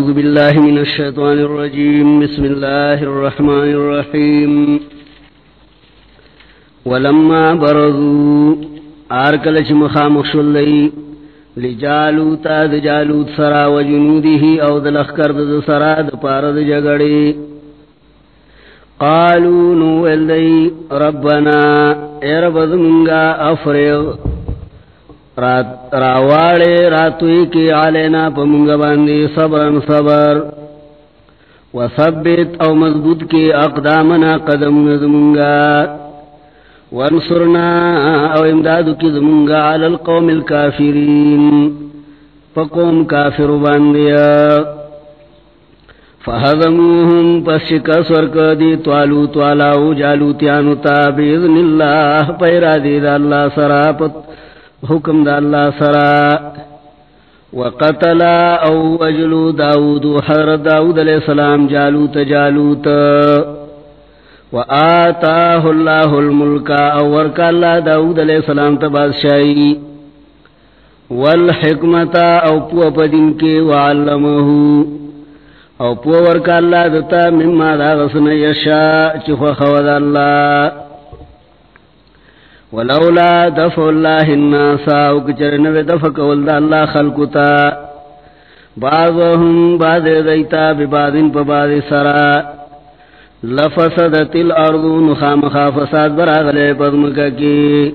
أعوذ بالله من الشيطان الرجيم. بسم الله الرحمن الرحيم. ولما برزوا آركلش مخامخ شلي لجالوت آد جالوت سرا وجنوده أو دلخ کرد سرا دپارد جگڑی. قالوا نوال ربنا، اے رب دمنگا افرغ راواڑے راتوئی کی علینا پمنگ باندی صبرن صبر. وثبت او مضبوط کی اقدامنا قدم نزمنگا. وانصرنا او امدادو کی زمنگا علی القوم الكافرین. فقوم کافر باندیا. فہضموہم پس شکس ورکدی توالو توالاو جالوتیانو تا بیذن اللہ. پیرا دید اللہ سراپت. حکم دا اللہ سرا وقتل او وجلو داود حضرت داود علیہ السلام جالوت جالوت. وآتاہ اللہ الملک او ورکا اللہ داود علیہ السلام تبادشائی والحکمت او پو پدن کے وعلمہو او پو ورکا اللہ دتا مما دا غصن یشا چخو خود اللہ ولولا دفع الله الناس او کچرن و دفع کول دا اللہ خلقتا بعضهم بعض دیتا ببعضن پبعض سرا. لفسدت الارض نخام خافساد براغ لے پدمکا کی.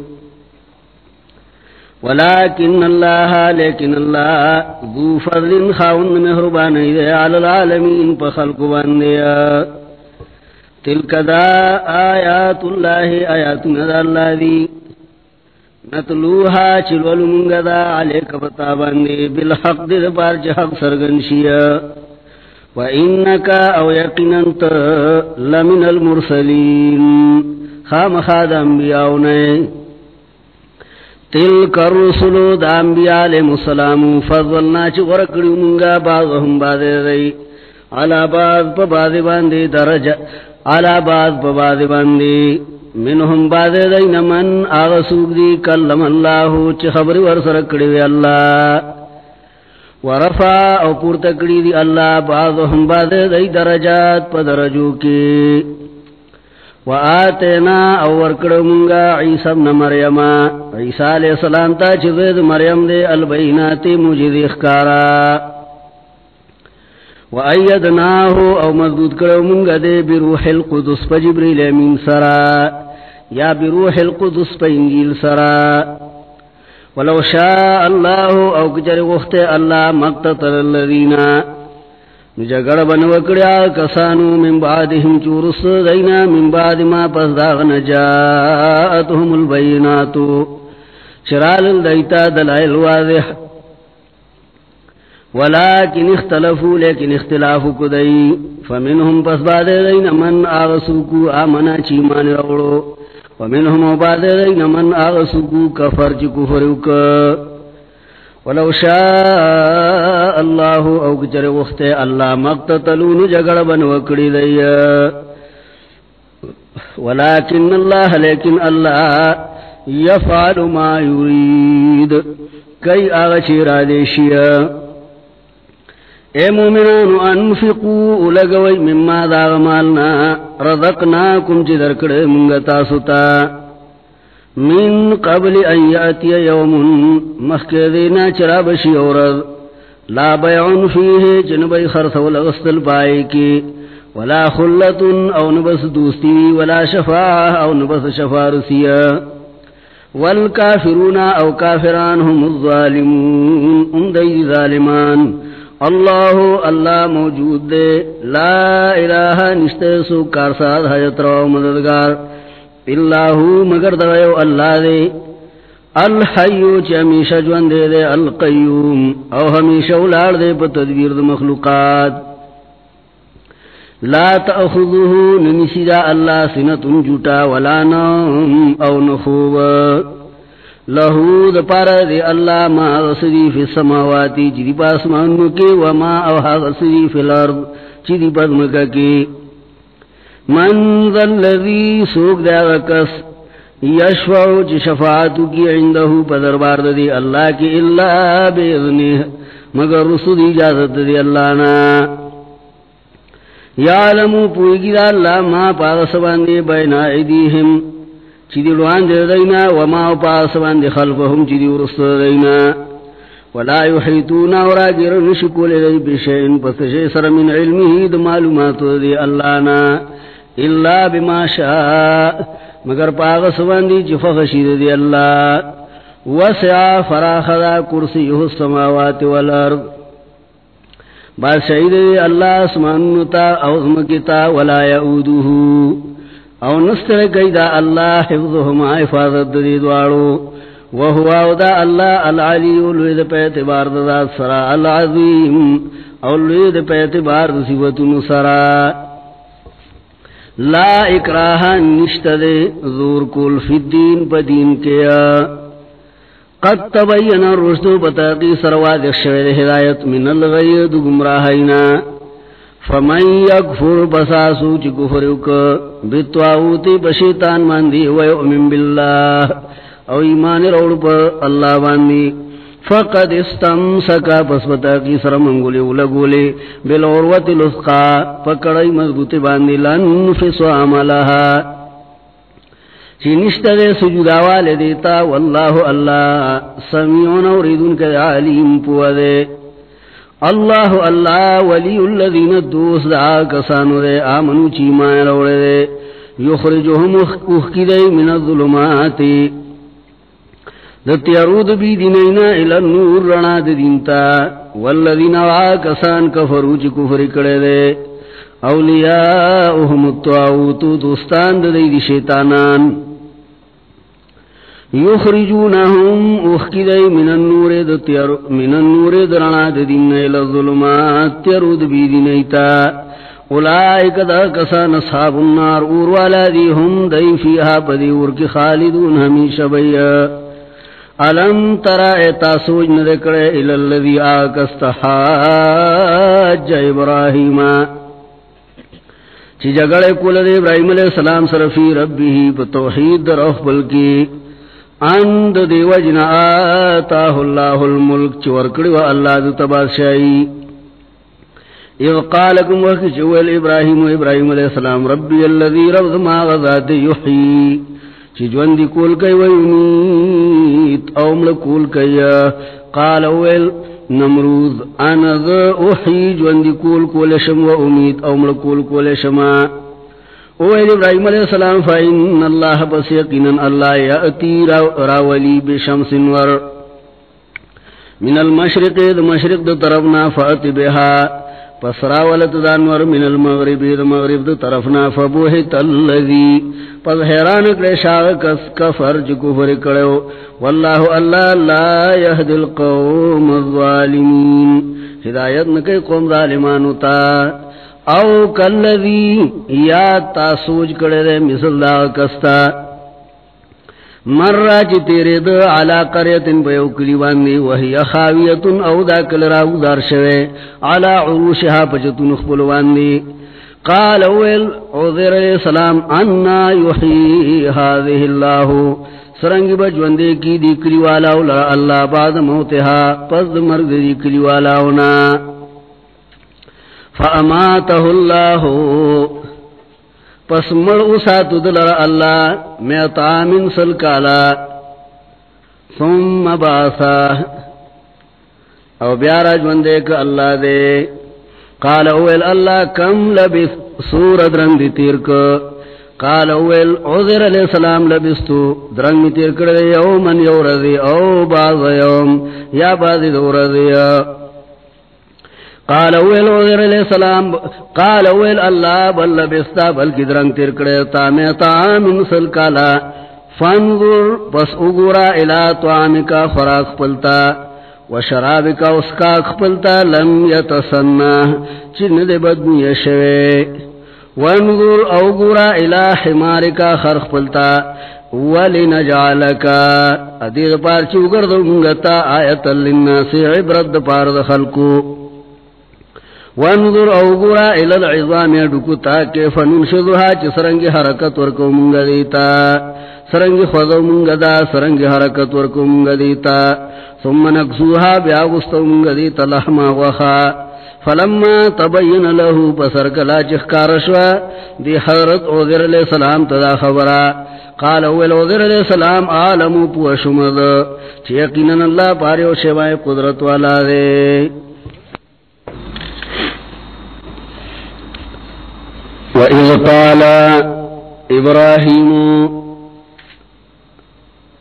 ولكن الله لكن الله ذو فضل خاون مهربان اذا على العالمين فخلق بانديا تلک دا آیات اللہ آیات ندا اللہ دی نتلوها چلول منگا دا علیک پتا باندے بالحق دی بار جحق سرگنشیا و انکا او یقننت لمن المرسلین خام خاد انبیاؤنے تلک الرسلو دا انبیاء علیہ السلام فضلنا چی ورکڑی منگا بعضهم بعض دی علا بعض پا بعض باندے درجہ علا بعض ببعض باندی منہم بعض دین من آغسوک دی کلم اللہ چی خبری ورسرکڑی وی اللہ. ورفا او پورتکڑی دی اللہ، بعضهم بعض دی درجات پا درجو کی. وآتینا او ورکڑو منگا عیسی ابن مریم، عیسی علیہ السلام تا چی زید مریم دے البیناتی مجید اخکارا. وَأَيَّدْنَاهُ او مضبوط کرو منگا دے بروح القدس پا جبریل امین سرا یا بروح القدس پا انجیل سرا ولو شاء اللہ او کجر وقت اللہ مقتطر اللذین نجگڑ بنوکڑیا کسانو من بعدهم چورس دینا، من بعد ما پس داغ نجاعتهم البیناتو. چرال دیتا دلائل واضح. ولكن اختلفوا، لیکن اختلاف کدئی فمنهم پس بعد دین من آغسوکو، آمنا چیمان روڑو ومنهم بعد دین من آغسوکو، کفر چی کفروک ولو شاء اللہ، او کچر وقت اللہ مقتتلون جگڑ بن وکڑی دی. ولكن اللہ، لیکن اللہ یفعل ما یرید. کئی آغچی را دیشیہ اے مومنان انفقو لگوی مما داغ مالنا، رزقناکم چی درکڑ منگتا ستا من قبل ان یاتی یوم مخی دینا چرا بشی اورد لا بیعن فیه جنبی خرسو لغسطل پائی کی. ولا خلتن او نبس دوستی، ولا شفاع او نبس شفارسیا والکافرون او کافران هم الظالمون ام دی ظالمان. اللہ اللہ موجود دے. لا الہ نشتے سو کارساد حجت رو مددگار. اللہ مگر دویو اللہ دے. الحیو چی ہمیشہ جوان دے دے، القیوم. او ہمیشہ اولار دے پا تدبیر دے مخلوقات. لا تأخذوه ننسی دا اللہ سنتن جوٹا ولا نام او نخوب لہو دا پارا دے اللہ ما غصدی فی السماواتی چی دی پاس مانو کے وما او ها غصدی فی الارض چی دی پاس مکا کے من ذا اللذی سوک دا غکس یشفعو چی شفاعتو کی عندہو پا دربار دی اللہ کی اللہ بیذنی مگر رسو دی اجازت دی اللہ نا یعلمو پوئگی دا اللہ ما پاغس باندی بینا ایدیہم چی دی لوان دی دینا وما پاغس باندی خلفہم چی دی ورست دینا. ولا یحیتونا ورا گر نشکول دی بشین پس جی شیسر من علمی دا معلومات دی اللہ نا. اللہ بما شاء. مگر پاغ سواندی چی فخشید دی اللہ. وسع فراخ دا کرسی السماوات والارض. بات شہید دی اللہ اسمانتا او زمکتا ولا یعودوہو او نستر کئی دا اللہ حفظهما حفاظت دی دوارو. وهو او دا اللہ العلی لوید پیتبار دا سرا العظیم. او لوید پیتبار دا سیوتن سرا. لا اکراہ نشت دے زور کول فی الدین پا دین کیا. قد تبین رشدو بتاقی سروا دخشوید ہدایت من الغید گمراہینا. فمن یکفر بساسو چی کفرک بتواوتی بشیطان ماندی، ویؤمن باللہ، او ایمان روڑ پا اللہ باندی. فقد استمسکا پس بتا کی سر منگولی، اولگولی بالعروت لسقا پکڑی مضبوط باندی لنفس عملها چی نشتا دے سجداوال دیتا، واللہ اللہ، سمیعون اوریدون کے علیم پوا دے. اللہ اللہ ولی اللذین دوست دا کسانو دے، آمنو چی مائر اوڑے دے۔ یخرجوہم اخکی دے من الظلماتی دتیارود بی دینینا الى نور رنا دینتا والذین آکسان کفرو چی کفر کڑے دے۔ اولیاؤہم التواؤتو دوستان دے دی شیطانان۔ یخرجونہم اخکی من النور دتیار من النور درنا دین الى الظلمات تیارود بی دینیتا اولائک دا کسان اصحاب النار اور دی ہم دی فیہا پدی ورکی خالدون ہمیشہ بیا علم ترا ایتا سوج ندکڑے الالذی آکست حاج ابراہیم چی جگڑے کول دے ابراہیم علیہ السلام صرفی ربی ہی پا در افبل کی اند دی وجن آتاہ اللہ الملک چی ورکڑی و اللہ دو تبادشائی اذ قالکم وقت چوال ابراہیم و ابراہیم علیہ السلام، ربی اللذی رب ما غذات یحیی. چی جوندی کول کئی ویمیت اومل کول کئی قال اویل نمروز انا انذ احی جوندی کول کول شم و امید اومل کول کول شما اویل ابراہیم علیہ السلام فإن اللہ بس یقینا اللہ یأتی راولی بشمس ور. من المشرق دا مشرق دا طرفنا فأتی بها پس راولت دانور من المغرب دا مغرب دا طرفنا فبوحت اللذی. پس حیران کرے شاغ کس کفر جو کفر کرے واللہ اللہ لا یهد القوم الظالمین. ہدایت نکے قوم ظالمانو تا. او کاللذی یا تا تاسوج کرے دے مثل دا کستا. مرہ چی تیرے دا علا قریتن بیو کلی باندی وحی خاویتن او دا کل راو دار شوے علا عروشها پچتن اخبل باندی قال اویل عوذر علیہ السلام، انا یحیی حاضح اللہ. سرنگ بجوندے کی دی کلی والاو لرا اللہ بعد موتها، پس مرد دی کلی والاونا فاماتہ اللہ پس مر اسات دلر اللہ میں تامن سل کالا. ثم باسا او بیارا جوندے کہ اللہ دے قال اویل اللہ کم لبس سور درنگ دی تیر کو قال اویل عذر علیہ السلام لبستو. درنگ تیر کردے یومن یو رضی او باز یوم. یا بازی دو رضی قال اویل عذر علیہ السلام، قال اویل اللہ، بل لبستا بلکی درنگ تیر کردے تا میں تا من سل کالا. فانظر، پس اگورا الى طعامکا فراق پلتا. و شرابکا اسکاک پلتا، لم یتسنہ چن دے بدنی شوے. وانظر اوگورا الى حمارکا خرق پلتا. ولنجعلکا ادیغ پار چوگر دو منگتا، آیتا للناس عبرت پار دخلکو. وانظر اوگورا الى العظام دکتا کیف ننشدها چی سرنگی حرکت ورکو منگ دیتا. سرنگی خودو منگ دا، سرنگی حرکت ورکو منگ دیتا. ثم نکسوها بیاغستو منگ دیتا لحما وخا فلما تبین له پسر کلا چخکارشوا دی حضرت اوذر علیہ السلام تدا خبرا. قال اول اوذر علیہ السلام عالمو پوشمد. چی یقینن اللہ پاریو شوائے قدرت والا دے. وَإِذْ قَالَ إِبْرَاهِيمُ.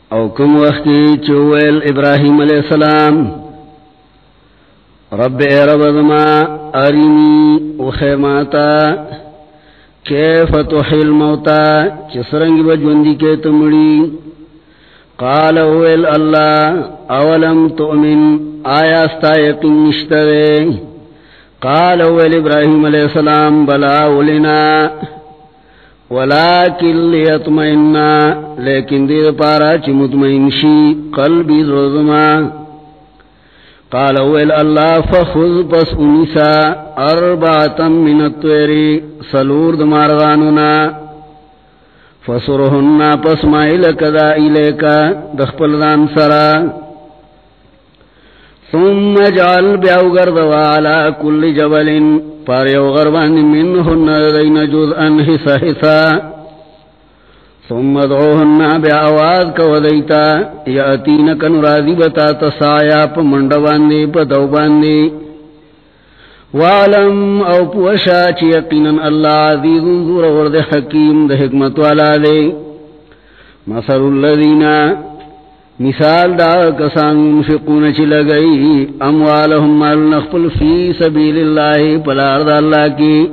او کم وقتی چویل ابراہیم علیہ السلام. رب اے رب دما ارینی اخیماتا کیف تحیل موتا چسرنگ بجوندی کے تمڑی قال اویل اللہ اولم تؤمن؟ آیا ستا یقین نشتوے قال اول ابراہیم علیہ السلام بلا ولنا، ولكن ليطمئن لیکن دیر پارا چی مطمئن شی قلبی ذرزما قال اول اللہ فخذ پس انسا اربعتا من التویری سلور دمارغانونا فسرهن پس مائلک دا ایلیکا دخپل دان سرا ثم جعل بیاو گردوا علا کل جبل پار یو غربان منہن دین جزءن حصہ حصہ ثم دعوهن بیاواز کو دیتا یاتینک نرازی بتا تسایا پا منڈواندی پا دوباندی وعلم او پوشا چی یقینا اللہ عزیز ذور ورد حکیم دہ حکمت والا دے. مثل الذین مثال دا کسان انفقون چی لگئی اموالهم مال نخپل فی سبیل اللہ، پلار دا اللہ کی۔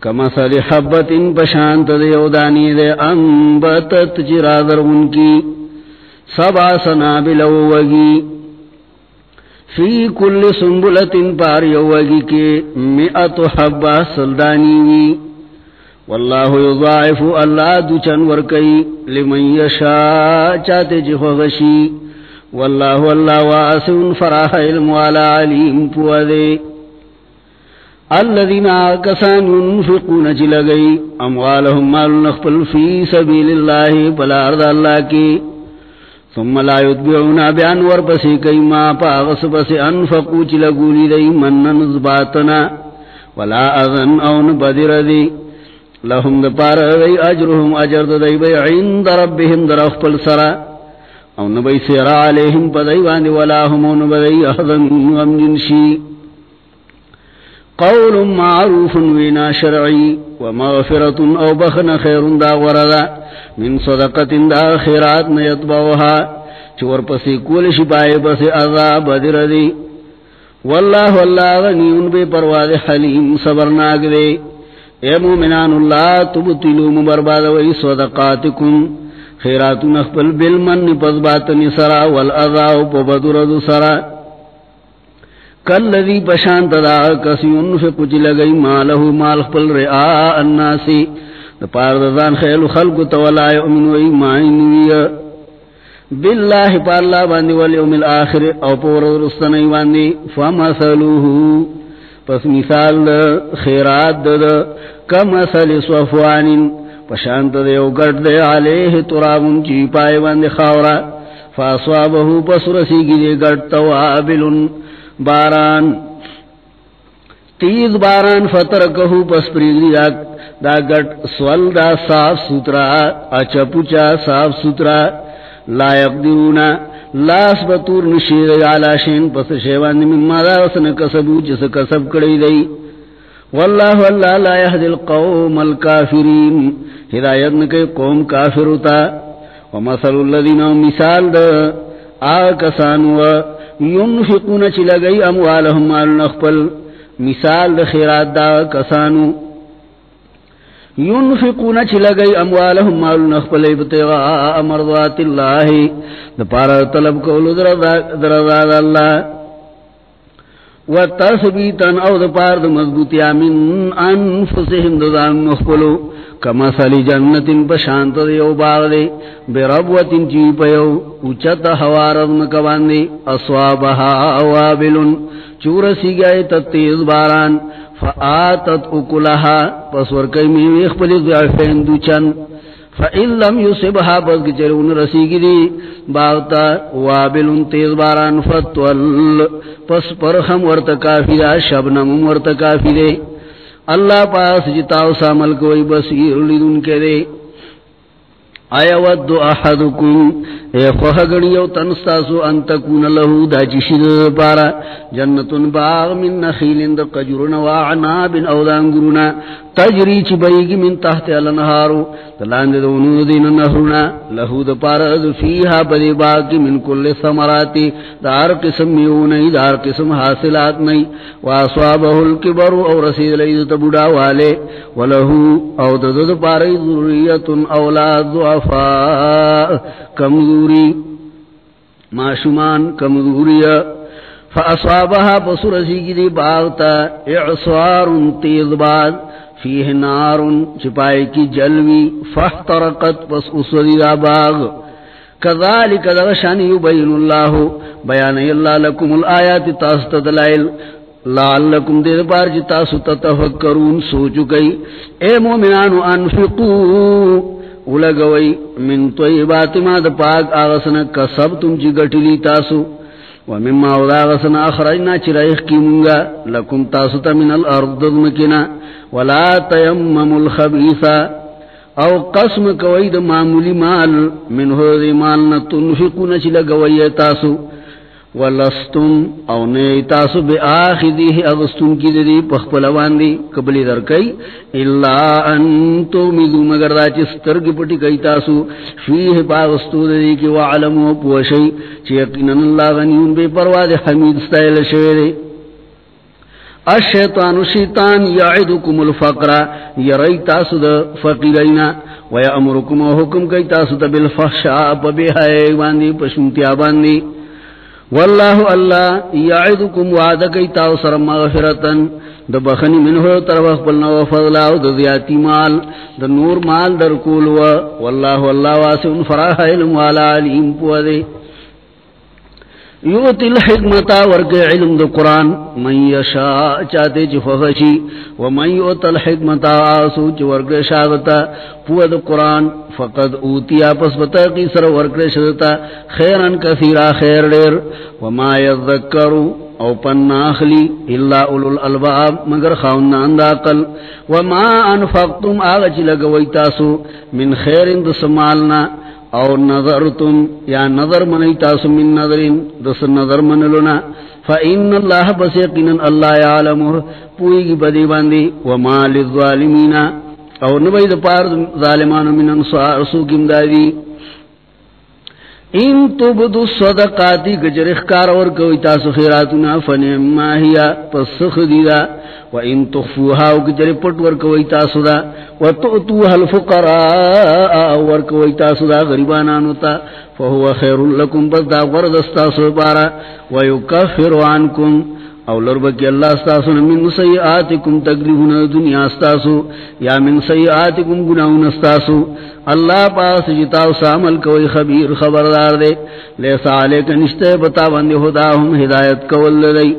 کمثل حبت ان پشانت دے دیودانی دے، انبتت جرادر ان کی۔ سبع سنابل وگی۔ فی کل سنبلت ان پار یوگی کے، مئت حبہ سلدانی وی۔ واللہ یضاعف اللہ دو چنور کئی لمن یشا چاہتے جی خوغشی. واللہ اللہ واسن فراح علم والا علیم پوادے. الذین آکسان ينفقون چلگئی جی اموالهم مال نخپل فی سبیل اللہ، پلا ارد اللہ کی. ثم لا يتبعونا بیان ورپسی کئی ما پاغس پسی انفقو جی چلگولی دی منن زباتنا. ولا اذن اون بدر دی. لهم د پار دی اجرهم اجر دی بی عند ربهم در اخپل سرا۔ او نبی سیرا علیهم پدی واندی ولا هم او نبی احضن غمجن شی قول معروف وینا شرعی ومغفرت او بخن خیر دا وردا من صدقت دا خیرات نیتبوها چور پسی کول شپائے پسی عذاب در دی۔ واللہ واللہ غنیون بے پرواد حلیم صبرناک دے۔ اے مومنان اللہ تبتلو مبرباد وی صدقاتکم. خیرات نخبل بالمن پذباتنی سرا والعذاو پبدرد سرا. کالذی پشانت دا کسی انفق چی لگئی مالہو مال خبل رعاء الناسی. دا پاردزان خیل خلق تولا یؤمن وی مائن باللہ پا اللہ باندی والیوم الاخر. او پور رستنی باندی فمثلوہو پس مثال دا خیرات دا دا کمثل صفوان پشانت دے او گرد دے علیہ ترابن چی پائے باندے خاورا فاسوابہو پس رسی گی دے گرد توابل باران. تیز باران فترکہو پس پریگری دا, دا گرد سول دا صاف سترا اچا پوچا صاف سترا. لا یقدرونا لاس بطور نشید علا شین پس شیوان من مادا وسن کسبو جس کسب کڑی دی. واللہ واللہ لا یهد القوم الكافرین ہدایت نکے قوم کافرتا ومثل الذین مثال دا. آکسانوا ینفقون چلا گئی اموالهم مال نخپل. مثال دا خیرات دا کسانو. ينفقون چلگئی اموالهم مال نخپل ابتغاء مرضات اللہ. دپارا طلب کولو درزاد اللہ. و تثبیتا او دپار د مضبوطیا من انفسهم دزان نخپلو کما سلی جنت پشانت دیو باغ دے. بربوت چی پیو. اچت حوارد مکوان دے. اصوابها اوابلن. چورسی گئے تتیز باران. فآتت اکلها پس ورکی میوی اخپلی ضعفین دو چند. فإن لم يصبها پس گچرون رسیگی دی. باغتا وابلن تیز باران فتول، پس پرخم ورت کافی دا شبنم ورت کافی دے. اللہ پاس جتاو سامل کوئی بصیر لیدن کے دے. آیا ود احدکم اے خوہ گڑیو تنستاسو انتکون لہو دا چشید پارا جنتن باغ من نخیل دا قجرن وعناب او دانگرنا تجری چی بیگی من تحت الانہارو تلاند دونو دین نہرنا لہو دا پارا دا فیہا پدی باقی من کل سمراتی دار قسم میونی دار قسم حاصلات نئی واسوابہ الكبر او رسید لید تبودا والے ولہو او دا دا پارا ذریت اولاد ضعفاء کمزوری معشومان کمزوری فاصابها بصرسی کی دی باغتا اعصار تیز باد فیہ نار چپائی کی جلوی فاحترقت پس اسودی دا باغ۔ کذالک دغشان یبین اللہ بیانی اللہ لکم الآیات تاست دلائل لعلکم دیر پار جی تاسو تتفکرون سوچو کئی۔ اے مومنانو، انفقو اولگوئی من طیبات ما دا پاک آغسنا کسب تم چی گٹلی تاسو ومما اودا اخرجنا چی رائخ کی منگا لکم تاسو تا من الارض دمکنا ولا تیمم الخبیثا او قسم کوئی دا معمولی مال، من ہو دی مالنا تنفقونا چی لگوئی تاسو. ولستم او نی تاسو بے آخذیه اغستون کی دی پخپلوان دی قبلی در کئی اللہ انتو میدو مگر دا چی سترگ پٹی کئی تاسو، فیه پاغستو دی کی وعلمو پوشی چی یقینا اللہ غنیون بے پرواد حمید ستائل شوئے دی. الشیطان شیطان یعدکم الفقر، یری تاسو دا فقیرینا ویامرکم و حکم کئی تاسو دا بالفحشاء پا بے حائے باندی پشنتیا باندی واللہ اللہ یعدکم وعدکی تاو سر مغفرتن دا بخنی منہو طرف قلنا و فضلاو دا زیادی مال. دا نور مال در کولو واللہ واللہ واسع فراح علم والا علیم پوہ دے یوتی الحکمتا ورک علم دا قرآن، من یشا چاہتے چی فخشی ومن یوت الحکمتا آسو چی ورک شاگتا، پوہ دا قرآن، فقد اوتی آپس بتا کی سر ورک شدتا، خیرن کثیرا خیر دیر، وما یذکرو او پن ناخلی اللہ اولو الالباب مگر خاونان دا وما انفقتم آغا چی لگوی تاسو، من خیرن دا سمالنا او نظرتم، یا نظر منی تاسو من نظرین، دس نظر منلنا فإن اللہ بس یقینا اللہ یعلمه پوئی کی بدی باندی وما للظالمین او نبید پار ظالمان من انصار سوکم دادی ان تبدو صدقاتی گجرخ کار اور کوئی تاسو خیراتنا فنیم ماہیا پس دیدا. و ان تخفوها او گجر پٹ ور کوئی تاسو دا. و تؤتوها الفقراء ور کوئی تاسو دا غریبانانو تا. فهو خیر لکم، بس دا غرد استاسو بارا و یکفر عنکم. او لربکی اللہ استاسو من سیئاتکم تکلیفون دنیا استاسو، یا من سیئاتکم گناہون استاسو۔ اللہ پاس جتاو سامل کوئی خبیر خبردار دے۔ لیسا علیک نشتے بتا بندی خداہم ہدایت کول لئی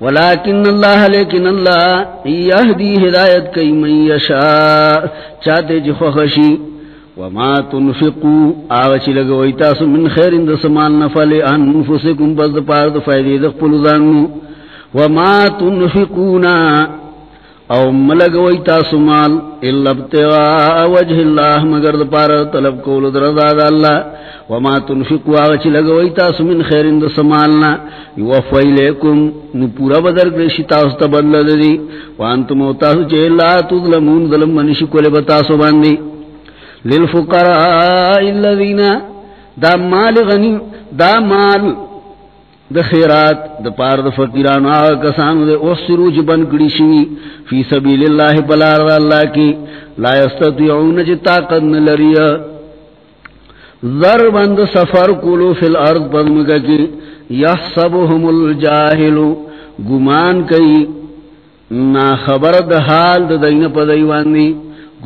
ولیکن اللہ، لیکن اللہ یہدی ہدایت کئی من یشاء۔ چاہتے جی وما تنفقو آغچی لگوئی تاسو من خیر اند سمال نفل انفسکم بزد پارد فائدی دق پلزانو وما تنفقونا او ملگوئی تاسو مال اللہ ابتغاء وجہ اللہ مگر دپار طلب کول درزاد اللہ. وما تنفقوا. آغچی لگوئی تاسو من خیرند سمالنا. یوفی لیکم نو پورا بدر کرشی تاسو تبدل دی. وانتم او تاسو چه اللہ تظلمون. ظلم منشی کولی بتاسو باندی. للفقراء اللذین دا مال غنی، دا مال د خیرات، د پار د فقیران آغا کسانو دے احسرو جبن کڑی شوی. فی سبیل اللہ بلار اللہ کی لا یستطیعون جی طاقت نلری ضربند سفر کلو فی الارض پدمکا کی. یحسبهم الجاہلو گمان کئی. نا خبر د حال د دین پدیواندی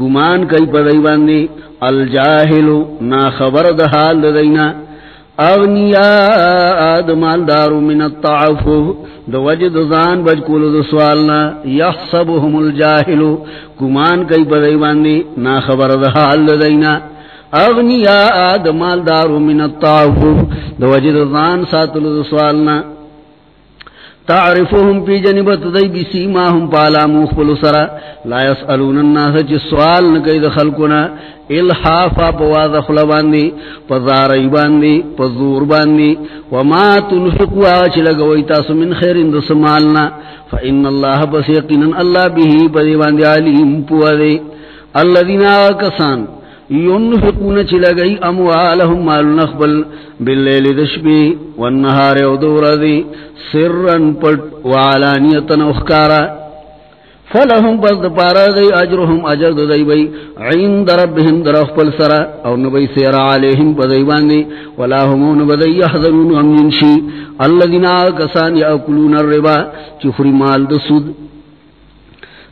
گمان کئی پدیواندی الجاہلو نا خبر د حال د دینا. اغنیاء دمال دارو من الطعفو دو وجد زان بج کولو دو سوالنا. یحسبهم الجاہلو کمان کئی بدائی باندی، نا خبر دا حال دا دینا. اغنیاء دمال دارو من الطعفو دو وجد زان ساتلو دو سوالنا. تعرفهم پی جنبت دی بسی ما پالا مخبل سرا. لا يسألون الناس چی سوال نکی دخل کنا الحافا پوا دخل باندی پزاری باندی، پزور باندی. وما تنفقوا آچ لگوی تاسو من خیر اندس مالنا فإن اللہ پس یقینا اللہ بھی پدی باندی علیم پوا دی الذین آکسان ينفقون چلگئی اموالهم مال نخبل باللیل دشبی والنهار ودور دی سرن پٹ وعلانیتا نوخکارا فلهم بس دپارا دی اجرهم اجر دی بی عند ربهم در اخبل سرا۔ او نبی سیر علیهم بدی باندی ولا همون بدی یحضرون امینشی اللذین آکسان یاکلون الربا چفری مال دسود۔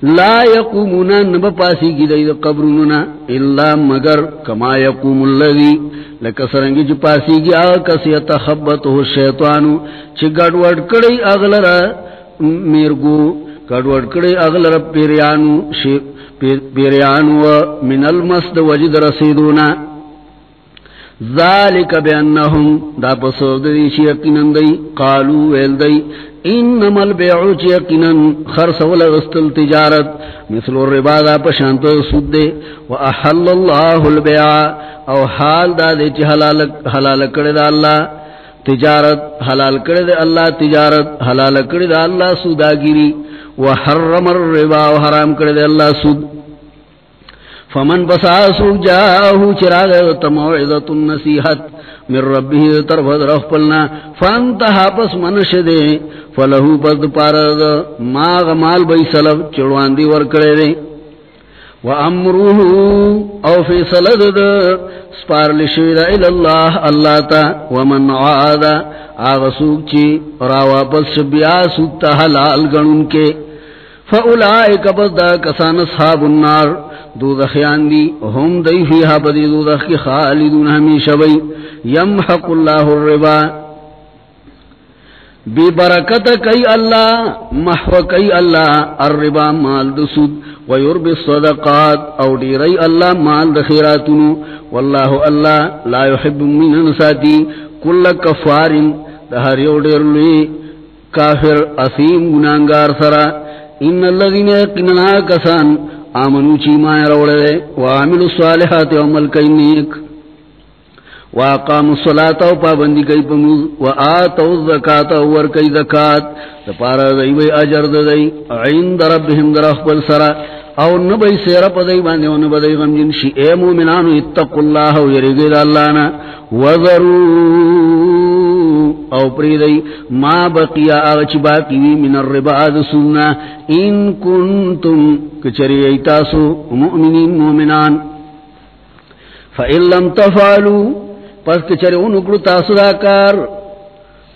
لا يقومون نبا پاسی کی دید قبروننا الا مگر کما يقوم اللذی لکا سرنگی چی پاسی کی آگا کسی تخبتو الشیطانو چی گڑ وڈ کڑی اغلر میرگو گڑ وڈ کڑی اغلر پیریانو پیریانو من المسد وجد رسیدونا ذالک بینہم دا پسو دی چی یقینن دی، قالو ویل دی، انما البيع يقينا خرس ولا غستل تجارت، مثل الربا دا پشانت سود دے واحل الله البيع او حال دا دے چ حلال حلال کڑے دا اللہ تجارت، حلال کڑے دے اللہ تجارت، حلال کڑے دا اللہ سوداگیری وحرم الربا وحرام کڑے دے اللہ سود۔ فمن بساسو جاہو چراغ تموعظت النسیحت من ربه طرف درخ پلنا فانتها پس منش دے فلہو پس پارد ما غمال بی سلب چڑوان دی ورکڑے دے۔ و امروه او فی سلد دا سپار لشوید الاللہ، اللہ تا، ومن عادا آغا سوک چی، راوا پس شبیا سوکتا حلال گنن کے۔ فاولائک پس دا کسان اصحاب النار دوزخیان دی، هم دی فیها پدی دوزخ کی خالدون ہمیشہ بی یمحق اللہ الربا. بی برکت کئی اللہ، محو کئی اللہ، الربا مال دسود ویرب الصدقات او دیری اللہ مال دخیراتنو واللہ اللہ لا يحب من انساتی کل کفار دہر یو دیر لی کافر، اسیم گنانگار سرا. ان اللذین اقننا کسان آمنو چی مایا روڑے وعملو صالحات عمل کئی نیک. واقام الصلاة و پابندی کئی پموز و الزکاة ور کئی زکاة. دپارا دی بی اجر دی عند ربهم در اخبر سرا. او نبی سیر پا دی باندی و نبی دی غم جنشی اے مومنانو اتقو اللہ و یرگی دا اللہ نا. وذرو او پریدی، ما بقیا آغچ باقی وی من الربا دسونا ان کنتم، کچری ایتاسو مؤمنین مومنان فَإِن لَمْ تَفْعَلُوا، پس کچری انکڑو تاسو داکار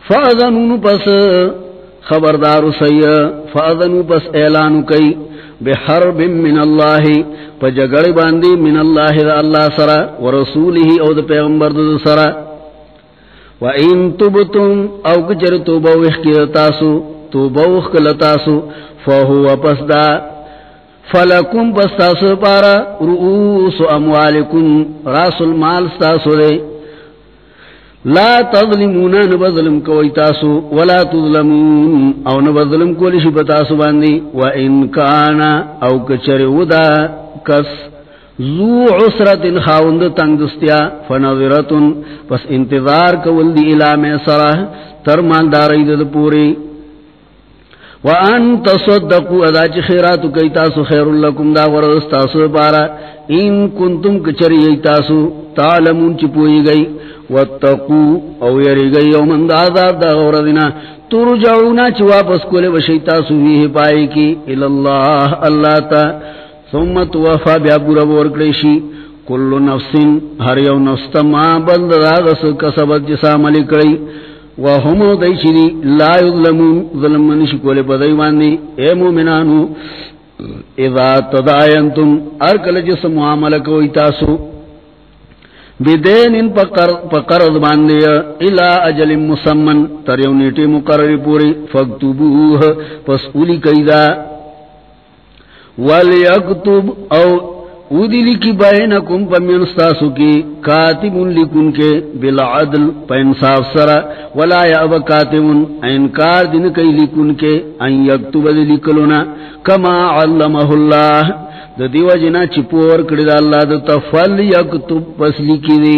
فَأَذَنُونُ پس خبردارو سی فَأَذَنُو پس اعلانو کئی. بحرب من اللہ پا جگڑ باندی من اللہ دا اللہ سرا ورسوله او دا پیغمبر دا سرا. وَإِن تُبْتُمْ او کچر توبوخ کی تاسو توبوخ کل تاسو، فَهُوَ پس دا فَلَكُمْ پس تاسو پارا رؤوس اموالکم، راس المال ستاسو دے۔ لا تظلمون نبظلم کوئی تاسو، ولا تظلمون او نبظلم کولی شی بتاسو باندی۔ وَإِن كَانَ او کچر ودا کس زو عسرت ان خاوند تنگ دستیا فنظرتن، پس انتظار کول دی علام سراح تر مالداری دد پوری. وان تصدقوا، ادا چ خیرات کی تاسو خیر لکم دا ورس تاسو پارا. ان کنتم کچری تاسو، تعلمون چ پوئی گئی. واتقو، او یرگئی یومن دا عذاب دا غوردنا ترجعونا چی واپس کولے وشیطا سویہ پائی کی. الاللہ، اللہ تا ثم توفا بیا پورا بور بورکڑیشی کل نفس ہر یو نفس ما بند دا غس کسبت جسا ملی کڑی وهم دیشی دی لا یظلمون، ظلم منشی کولے پدائی باندی اے مومنانو، اذا تدائنتم ارکل جس معاملہ کوئی تاسو. بدین ان پقرض باندے الى اجل مسمن تریو نیٹی مقرر پوری فاکتبوه، پس اولی قیدہ ولیکتب او اودی لکی بینکم پمینستاسو کی کاتب لکن کے بالعدل پا انصاف سرا ولا یعب کاتب انکار دن کئی لکن کے ان یکتب دی لکلونا کما علمہ اللہ دا دیو جنا چپور کردہ اللہ دا تفل یکتب پس لکی دی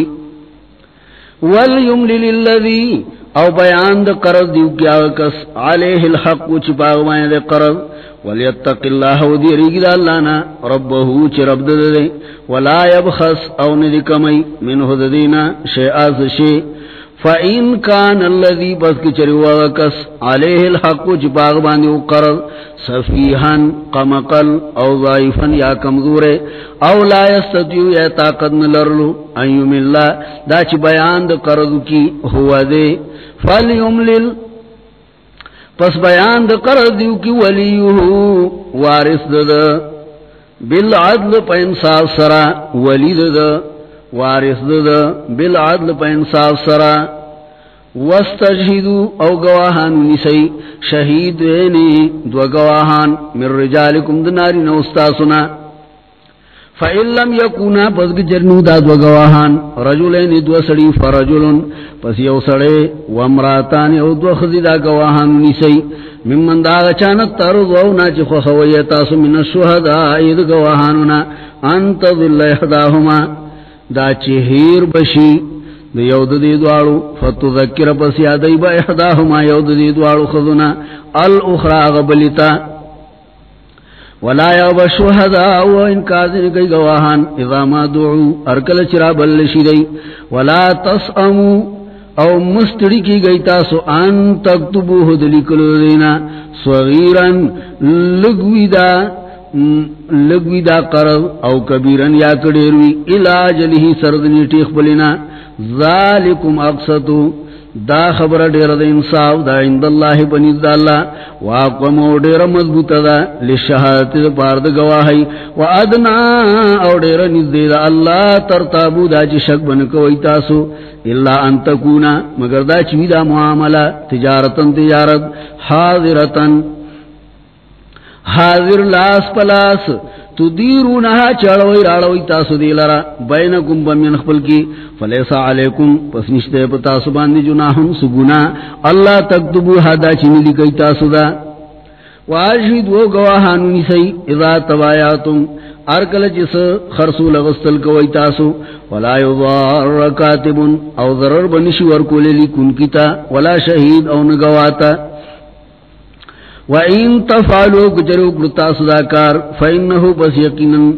ولیملی للذی او بیان دا قرض دیو کیا کس علیہ الحق چپاغ مائن دا قرض، ولیتق اللہ و دیری دا اللہ نا، ربہو چی رب دا دے، ولا یبخص او ندی کمی منہ دا دینا شیعاز شی فَإِن كَانَ الَّذِي بَذْكِ چَرِوَا وَكَسْ عَلَيْهِ الْحَقُ جِبَاغ بَانْدِ وقرض صفیحاً قمقل او ضائفاً یا کمزور او لا يستطیو یا طاقت نلرلو، ایوم اللہ، دا چی بیان دا قرض کی ہوا دے۔ فَلْيُمْلِلْ پس بیان د قرض دیو کی ولیہ وارث د بالعدل پا انصاف سرا ولی د وارث د بالعدل پا انصاف سرا۔ واستجہدو او گواہان نسی شہید دو گواہان، من رجالکم دناری نوستاسنا فَإِن لَّمْ يَكُونَا، پس جرنو دا دو گواہان، رجلین دو سڑی فرجلن، پس یو سڑے وامراتان یو دو خزی دا گواہان نیسی. ممن دا چانت ترد وونا چی خوخویتا سو من الشہداء اید گواہانونا، انت ذل احداہما دا چی ہیر بشی، دا یو دا دی دوارو فتو ذکر پس یادی با احداہما یو دا دی دوارو خزونا. الاخرى غبلتا ولا يوب الشهداء وإن كاذن كي گواهان إذا ما دعو أركل چرا بل شدي ولا تسأموا او مستری کی گئی تاسو، ان تکتبو تکتبوه دلکلو دینا صغیرا لگوی دا لگوی دا قرض، او کبیرن یا کڑیروی. الاجلی سردنی ٹیخ بلینا ذالکم اقصتو دا خبر دیر دا انصاف، دا عند اللہ بنید دا اللہ واقوم مضبوط دا لشہادت دا پارد گواہی و ادنا او دیر نزد دا اللہ ترتابو دا چی شک بن بنکوئی تاسو. اللہ انتکونا مگر دا چوی دا معاملہ تجارتا تجارت. حاضرتا. حاضر لاس پلاس تدیرونها چڑوئی راڑوئی تاسو دی لرا بینکم بمین خپل کی فلیسا علیکم، پس نشتے پا تاسو باندی جناہم سگنا اللہ تکتبو حدا چنی لکی تاسو دا۔ واجید وہ گواہانو نسی اذا تبایاتم ارکل جس خرسو لغستل کوئی تاسو، ولا یضار کاتبن، او ضرر بنشی ورکولی لکن کتا، ولا شہید او نگواتا۔ وَإِن تَفْعَلُوا كُجَرُوا قُلْتَا صُدَاكَارْ فَإِنَّهُ بَسْ يَقِنًا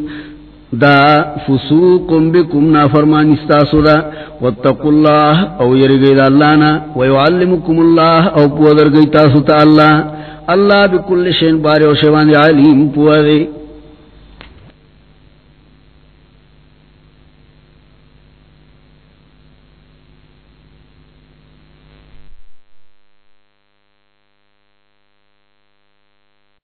دا فسوقم بكم نافرمان استاسو دا. واتقوا الله او يرغي دا اللانا ويعلمكم الله او پودر گئی تاسو تا اللہ. اللہ بكل شین بارے و شوان علیم پوہ